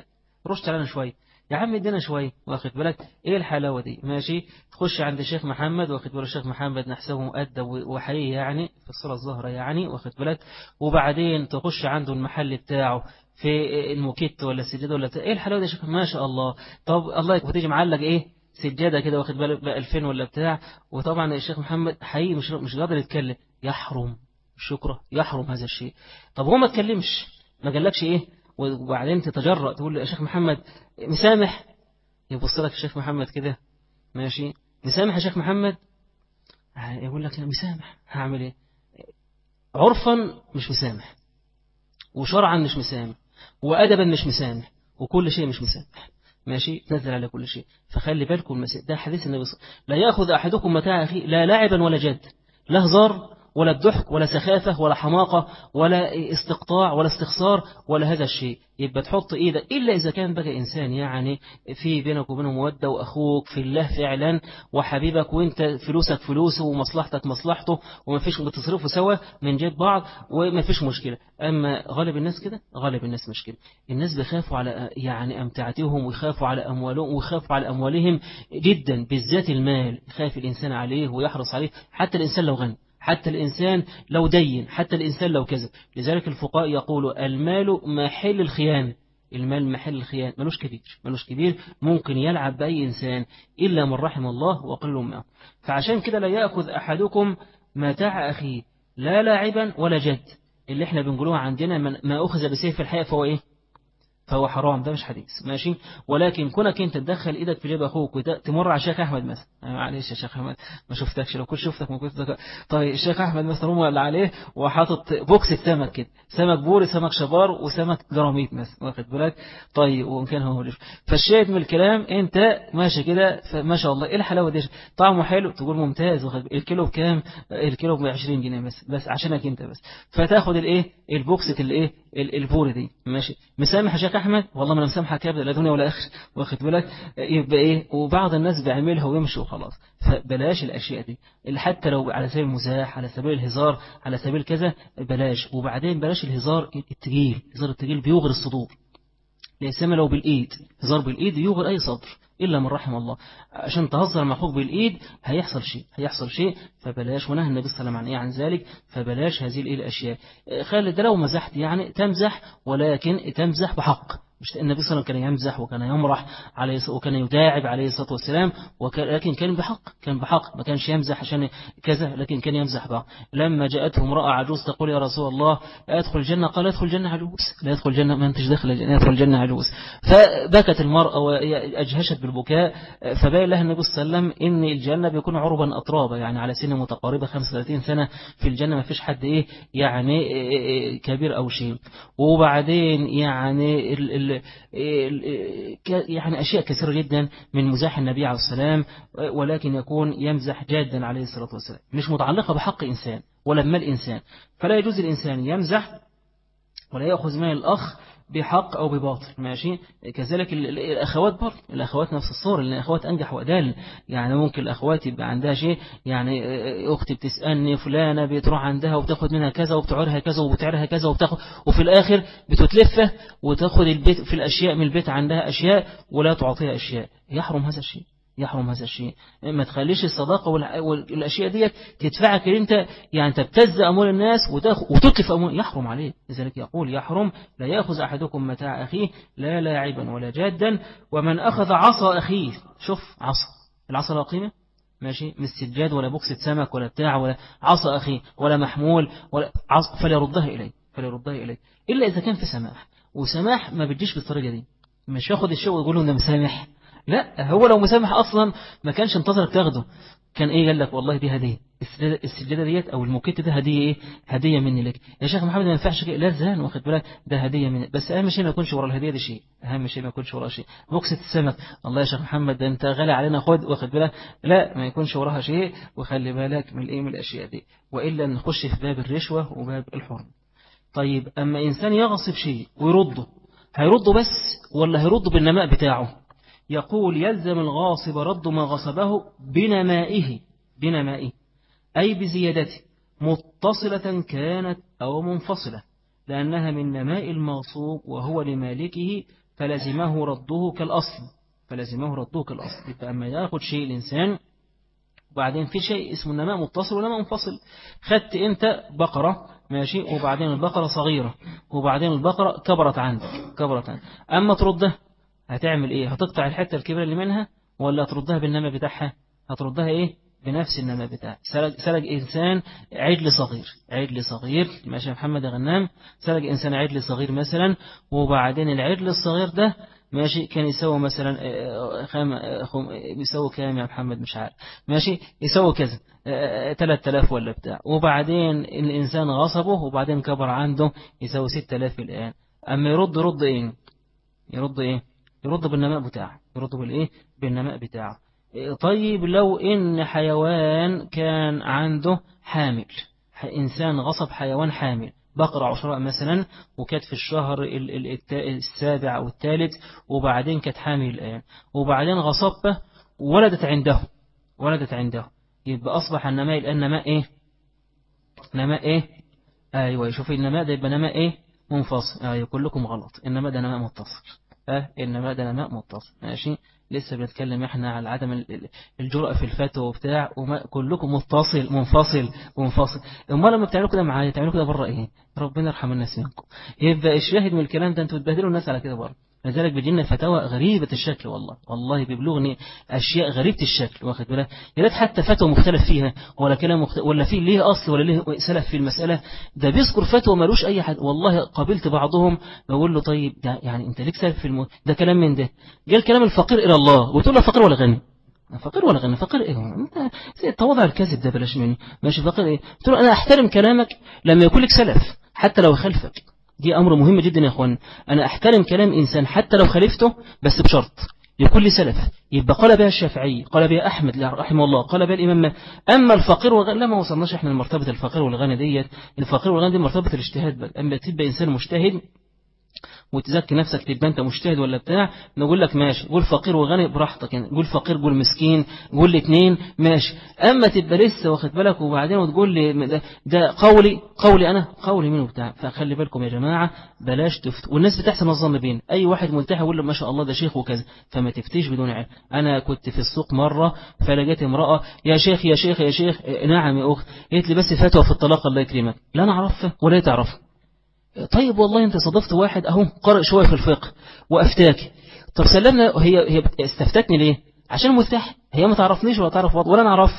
Speaker 1: رشت علينا شوية يا عم ادينا شوية واخد بالك؟ إيه الحلاوة دي؟ ماشي؟ تخش عند الشيخ محمد واخد بالك؟ الشيخ محمد نحسبه مؤدب وحقيقي يعني في الصورة الظاهرة يعني واخد بالك؟ وبعدين تخش عنده المحل بتاعه في الموكيت ولا السجادة ولا إيه الحلاوة دي يا شيخ؟ ما شاء الله. طب الله وتيجي معلق إيه؟ سجادة كده واخد بالك؟ ب 2000 ولا بتاع. وطبعا الشيخ محمد حقيقي مش مش قادر يتكلم. يحرم. شكرا. يحرم هذا الشيء. طب هو ما اتكلمش. ما قالكش إيه؟ وبعدين تتجرأ تقول يا شيخ محمد مسامح؟ يبص لك الشيخ محمد كده ماشي؟ مسامح يا شيخ محمد؟ يقول لك مسامح. هعمل إيه؟ عرفا مش مسامح وشرعا مش مسامح وأدبا مش مسامح وكل شيء مش مسامح. ماشي؟ نزل على كل شيء. فخلي بالكم ده حديث النبي صلى الله عليه وسلم. لا يأخذ أحدكم متاع أخيه لا لاعبا ولا جد. لا هزار ولا الضحك ولا سخافة ولا حماقة ولا استقطاع ولا استخسار ولا هذا الشيء. يبقى تحط إيدك إلا إذا كان بقى إنسان يعني في بينك وبينه مودة وأخوك في الله فعلا وحبيبك وإنت فلوسك فلوسه ومصلحتك مصلحته وما فيش بتصرفوا سوا من جيب بعض وما فيش مشكلة. أما غالب الناس كده؟ غالب الناس مش كده. الناس بيخافوا على يعني أمتعتهم ويخافوا على أموالهم ويخافوا على أموالهم جدا بالذات المال. يخاف الإنسان عليه ويحرص عليه. حتى الإنسان لو غني. حتى الإنسان لو دين حتى الإنسان لو كذب. لذلك الفقهاء يقولوا المال محل الخيانة. المال محل الخيانة. ملوش كبير. ملوش كبير. ممكن يلعب بأي إنسان إلا من رحم الله وقل معه فعشان كده لا يأخذ أحدكم متاع أخيه. لا لاعبا ولا جد. اللي إحنا بنقولوها عندنا ما أخذ بسيف الحياة فهو إيه؟ فهو حرام ده مش حديث. ماشي؟ ولكن كونك انت تدخل إيدك في جيب أخوك وتمر على الشيخ أحمد مثلا. معلش يا شيخ أحمد ما شفتكش. لو كنت شفتك ما كنت طيب الشيخ أحمد مثلا هو اللي عليه وحاطط بوكس سمك كده. سمك بوري سمك شبار وسمك جراميط مثلا. واخد بالك؟ طيب وإن كان هو فالشاهد من الكلام انت ماشي كده ما شاء الله. إيه الحلاوة دي طعمه حلو تقول ممتاز. واخد الكيلو بكام؟ الكيلو ب 20 جنيه بس بس عشانك انت بس. فتاخد الايه؟ البوكس الايه البوري دي. ماشي؟ مسامح يا شيخ أحمد؟ والله ما أنا مسامحك ابدا لا دنيا ولا اخر واخد بالك؟ يبقى إيه؟ وبعض الناس بيعملها ويمشي وخلاص. فبلاش الأشياء دي. اللي حتى لو على سبيل المزاح على سبيل الهزار على سبيل كذا بلاش. وبعدين بلاش الهزار التقيل. الهزار التقيل بيوغر الصدور. ليسمى لو بالإيد. هزار بالإيد يوغر أي صدر. إلا من رحم الله. عشان تهزر مع بالإيد هيحصل شيء هيحصل شيء فبلاش. ونهى النبي صلى الله عليه وسلم عن إيه؟ ذلك فبلاش هذه الأشياء. خالد لو مزحت يعني تمزح ولكن تمزح بحق. مش النبي صلى الله عليه وسلم كان يمزح وكان يمرح عليه وكان يداعب عليه الصلاة والسلام لكن كان بحق كان بحق ما كانش يمزح عشان كذا لكن كان يمزح بحق لما جاءته امرأة عجوز تقول يا رسول الله أدخل الجنة؟ قال ادخل الجنة عجوز لا يدخل الجنة ما أنتش داخل الجنة يدخل الجنة عجوز. فبكت المرأة وأجهشت بالبكاء فبين لها النبي صلى الله عليه وسلم إن الجنة بيكون عربا أطرابا يعني على سن متقاربة 35 سنة في الجنة ما فيش حد إيه يعني كبير أو شيء. وبعدين يعني ال يعني أشياء كثيرة جدا من مزاح النبي عليه السلام ولكن يكون يمزح جادا عليه الصلاة والسلام. مش متعلقة بحق إنسان ولا بمال إنسان. فلا يجوز الإنسان يمزح ولا يأخذ مال الأخ بحق أو بباطل. ماشي؟ كذلك الأخوات برضه. الأخوات نفس الصور لأن الأخوات أنجح وأدال. يعني ممكن الأخوات يبقى عندها شيء يعني أختي بتسألني فلانة بتروح عندها وبتاخد منها كذا وبتعرها كذا وبتعرها كذا وبتاخد وفي الآخر بتتلفه وتاخد البيت في الأشياء من البيت عندها أشياء ولا تعطيها أشياء. يحرم هذا الشيء. يحرم هذا الشيء. ما تخليش الصداقة والأشياء دي تدفعك أنت يعني تبتز أموال الناس وتتلف أموال يحرم عليه لذلك يقول يحرم لا يأخذ أحدكم متاع أخيه لا لاعبا ولا جادا ومن أخذ عصا أخيه. شوف عصا. العصا لا قيمة. ماشي؟ مش سجاد ولا بوكسة سمك ولا بتاع ولا عصا أخي ولا محمول ولا عصا فليردها إليه فليردها إليه إلا إذا كان في سماح. وسماح ما بتجيش بالطريقة دي. مش ياخد الشيء ويقول له ده مسامح. لا هو لو مسامح أصلا ما كانش انتظرك تاخده. كان إيه؟ قال لك والله دي هدية. السجاده ديت أو الموكيت ده هدية إيه؟ هدية مني لك. يا شيخ محمد ما ينفعش لا زان واخد بالك؟ ده هدية مني. بس أهم شيء ما يكونش ورا الهدية دي شيء. أهم شيء ما يكونش ورا شيء. بوكسه السمك. الله يا شيخ محمد ده أنت غالي علينا. خد واخد بالك؟ لا ما يكونش وراها شيء. وخلي بالك من إيه من الأشياء دي. وإلا نخش في باب الرشوة وباب الحرم. طيب أما إنسان يغصب شيء ويرده هيرده بس ولا هيرده بالنماء بتاعه؟ يقول يلزم الغاصب رد ما غصبه بنمائه بنمائه أي بزيادته متصلة كانت أو منفصلة لأنها من نماء المغصوب وهو لمالكه فلزمه رده كالأصل فلزمه رده كالأصل. فأما يأخذ شيء الإنسان وبعدين في شيء اسمه النماء متصل ونماء منفصل. خدت أنت بقرة ماشي وبعدين البقرة صغيرة وبعدين البقرة كبرت عندك كبرت عندك. أما تردها هتعمل إيه؟ هتقطع الحتة الكبيرة اللي منها ولا هتردها بالنمى بتاعها؟ هتردها إيه؟ بنفس النمى بتاعها. سرق, سرق إنسان عجل صغير عجل صغير ماشي محمد غنام؟ سرق إنسان عجل صغير مثلا وبعدين العجل الصغير ده ماشي كان يسوي مثلا آه، خام آه، خم يسوي كام يا محمد؟ مش عارف. ماشي يسوي كذا 3000 آه، ولا بتاع. وبعدين الإنسان غصبه وبعدين كبر عنده يسوي 6000 الآن. أما يرد رد إيه؟ يرد إيه؟ يرد بالنماء بتاعه يرد بالإيه؟ بالنماء بتاعه. طيب لو إن حيوان كان عنده حامل إنسان غصب حيوان حامل بقرة عشراء مثلا وكانت في الشهر السابع أو الثالث وبعدين كانت حامل الآن وبعدين غصبه ولدت عنده ولدت عنده يبقى أصبح النماء الآن نماء إيه؟ نماء إيه؟ أيوة شوفي النماء ده يبقى نماء إيه؟ منفصل. أيوة كلكم غلط. إنما ده نماء متصل. أه إنما ده نماء متصل. ماشي؟ لسه بنتكلم إحنا على عدم الجرأة في الفتوى وبتاع وما كلكم متصل منفصل منفصل. أمال لما بتعملوا كده معايا تعملوا كده بره إيه؟ ربنا يرحم الناس منكم. يبقى الشاهد من الكلام ده أنتوا بتبهدلوا الناس على كده بره لذلك بيجينا فتاوى غريبة الشكل والله. والله بيبلغني أشياء غريبة الشكل واخد بالك؟ يا ريت حتى فتوى مختلف فيها ولا كلام مختلف ولا في ليه أصل ولا ليه سلف في المسألة. ده بيذكر فتوى ملوش أي حد. والله قابلت بعضهم بقول له طيب ده يعني أنت ليك سلف في الم... ده كلام من ده. جاء الكلام الفقير إلى الله. وتقول له فقير ولا غني؟ فقير ولا غني فقير إيه؟ أنت التواضع الكذب ده بلاش مني. ماشي فقير إيه؟ قلت له أنا أحترم كلامك لما يكون لك سلف حتى لو خلفك. دي أمر مهم جدا يا أخوان. أنا أحترم كلام إنسان حتى لو خالفته بس بشرط لي سلف. يبقى قال بها الشافعي قال بها أحمد رحمه الله قال بها الإمام. أما الفقير والغني لا وصلناش إحنا لمرتبة الفقير والغني ديت. الفقير والغني دي مرتبة الاجتهاد. بقى أما تبقى إنسان مجتهد وتزكي نفسك تبقى أنت مجتهد ولا بتاع نقول لك ماشي قول فقير وغني براحتك يعني قول فقير قول مسكين قول الاثنين ماشي. أما تبقى لسه واخد بالك وبعدين وتقول لي ده, ده قولي قولي أنا قولي منه بتاع. فخلي بالكم يا جماعة بلاش تفت والناس بتحسن الظن بين أي واحد ملتحي يقول له ما شاء الله ده شيخ وكذا فما تفتيش بدون علم. أنا كنت في السوق مرة فلقيت امرأة يا شيخ يا شيخ يا شيخ نعم يا أخت قالت لي بس فتوى في الطلاق الله يكرمك. لا أنا اعرفها ولا تعرفها. طيب والله انت صادفت واحد اهو قرأ شوية في الفقه وأفتاك. طب سلمنا هي هي استفتتني ليه؟ عشان مرتاح هي ما تعرفنيش ولا تعرف ولا أنا أعرف.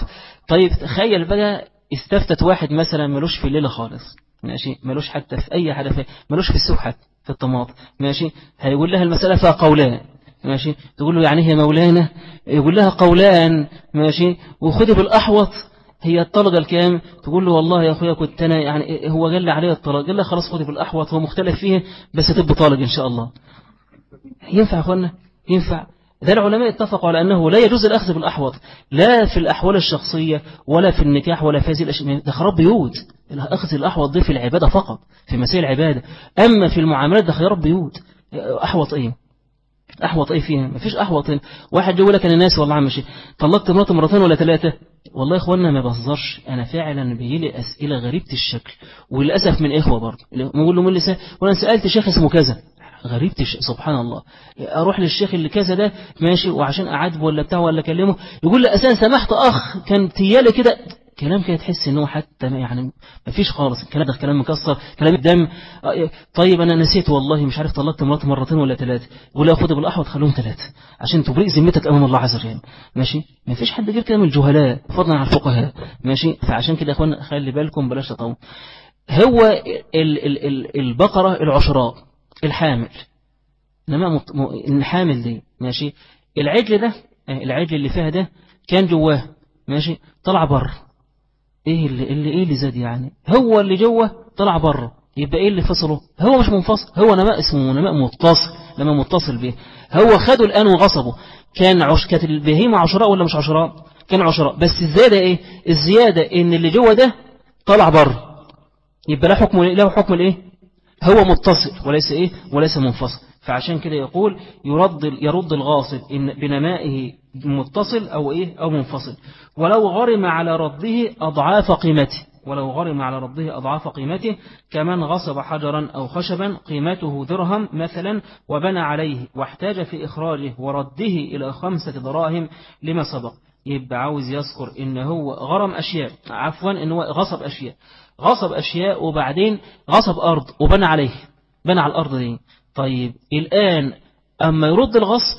Speaker 1: طيب تخيل بقى استفتت واحد مثلا ملوش في الليلة خالص ماشي؟ ملوش حتى في أي حاجة في ملوش في السوق حتى في الطماط ماشي؟ هيقول لها المسألة فيها قولان ماشي؟ تقول له يعني هي مولانا؟ يقول لها قولان ماشي؟ وخذي بالأحوط هي الطلقة الكام تقول له والله يا أخويا كنت أنا يعني هو قال لي عليه الطلاق قال له خلاص خذي بالأحوط هو مختلف فيه بس تبقى طالق إن شاء الله. ينفع أخوانا؟ ينفع. ذا العلماء اتفقوا على أنه لا يجوز الأخذ بالأحوط لا في الأحوال الشخصية ولا في النكاح ولا في هذه الأشياء. ده خراب بيوت أخذ الأحوط دي في العبادة فقط في مسائل العبادة. أما في المعاملات ده خراب بيوت أحوط إيه؟ أحوط إيه فيها؟ مفيش أحوط. واحد يقول لك أنا ناس والله عم شيء طلقت مراتي مرتين ولا ثلاثة؟ والله يا إخواننا ما بهزرش. أنا فعلا بيجي أسئلة غريبة الشكل. وللأسف من إخوة برضه. بقول له من لسه وأنا سألت شيخ اسمه كذا. غريبة سبحان الله. أروح للشيخ اللي كذا ده ماشي وعشان أعاتبه ولا بتاعه ولا أكلمه يقول لي أساسا سمحت أخ كان تيالي كده كلام كده تحس إن هو حتى يعني ما فيش خالص. الكلام ده كلام مكسر كلام الدم طيب أنا نسيت والله مش عارف طلقت مراتي مرتين ولا ثلاثة ولا خد بالأحوط خلوهم ثلاثة عشان تبرئ ذمتك أمام الله عز وجل. ماشي؟ ما فيش حد غير كده من الجهلاء فضلا عن الفقهاء. ماشي؟ فعشان كده يا إخوان خلي بالكم بلاش تطول. هو ال ال ال البقرة العشراء الحامل. إنما الحامل دي ماشي؟ العجل ده العجل اللي فيها ده كان جواه ماشي؟ طلع بره. إيه اللي, اللي إيه اللي زاد يعني؟ هو اللي جوه طلع بره يبقى إيه اللي فصله؟ هو مش منفصل هو نماء اسمه نماء متصل نماء متصل به. هو خده الآن وغصبه. كان عش كانت البهيمة عشراء ولا مش عشراء؟ كان عشراء. بس الزيادة إيه؟ الزيادة إن اللي جوه ده طلع بره يبقى له حكم له حكم الإيه؟ هو متصل وليس إيه؟ وليس منفصل. فعشان كده يقول يرد يرد الغاصب إن بنمائه متصل أو إيه؟ أو منفصل. ولو غرم على رده أضعاف قيمته. ولو غرم على رده أضعاف قيمته كمن غصب حجرا أو خشبا قيمته درهم مثلا وبنى عليه واحتاج في إخراجه ورده إلى خمسة دراهم لما سبق. يبقى عاوز يذكر إن هو غرم أشياء. عفوا إن هو غصب أشياء. غصب أشياء وبعدين غصب أرض وبنى عليه. بنى على الأرض دي. طيب الآن أما يرد الغصب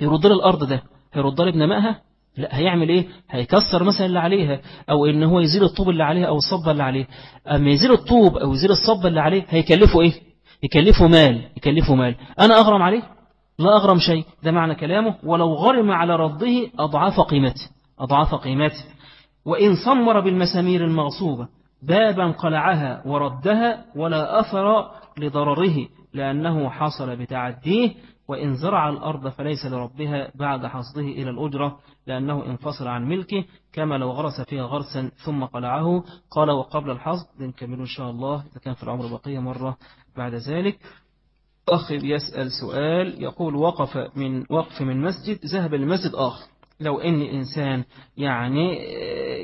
Speaker 1: يرد الأرض ده هيرد لي بنمائها لا هيعمل إيه؟ هيكسر مثلا اللي عليها أو إن هو يزيل الطوب اللي عليها أو الصبة اللي عليه. أما يزيل الطوب أو يزيل الصبة اللي عليه هيكلفه إيه؟ يكلفه مال يكلفه مال. أنا أغرم عليه؟ لا أغرم شيء. ده معنى كلامه. ولو غرم على رده أضعاف قيمته أضعاف قيمته. وإن صمر بالمسامير المغصوبة بابا قلعها وردها ولا أثر لضرره لأنه حصل بتعديه وإن زرع الأرض فليس لربها بعد حصده إلى الأجرة لأنه انفصل عن ملكه كما لو غرس فيها غرسا ثم قلعه. قال وقبل الحصد نكمل إن شاء الله إذا كان في العمر بقية مرة بعد ذلك. أخ يسأل سؤال يقول وقف من وقف من مسجد ذهب لمسجد آخر. لو أن إنسان يعني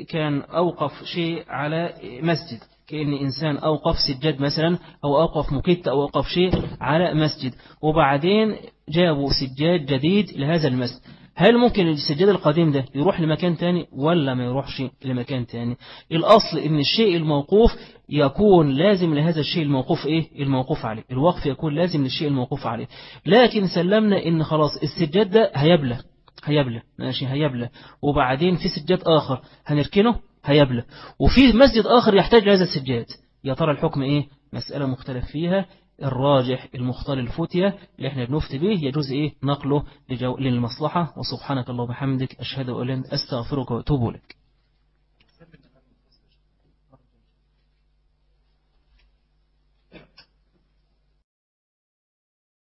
Speaker 1: كان أوقف شيء على مسجد. كأن إنسان أوقف سجاد مثلا أو أوقف مكت أو أوقف شيء على مسجد. وبعدين جابوا سجاد جديد لهذا المسجد هل ممكن السجاد القديم ده يروح لمكان تاني ولا ما يروحش لمكان تاني؟ الأصل إن الشيء الموقوف يكون لازم لهذا الشيء الموقوف إيه؟ الموقوف عليه. الوقف يكون لازم للشيء الموقوف عليه. لكن سلمنا إن خلاص السجاد ده هيبلى هيبلى ماشي هيبلى. وبعدين في سجاد آخر هنركنه؟ هيبلى وفي مسجد آخر يحتاج لهذا السجاد. يا ترى الحكم إيه؟ مسألة مختلف فيها. الراجح المختار الفتية اللي إحنا بنفتي به يجوز إيه؟ نقله للمصلحة. وسبحانك الله وبحمدك أشهد أن أستغفرك وأتوب لك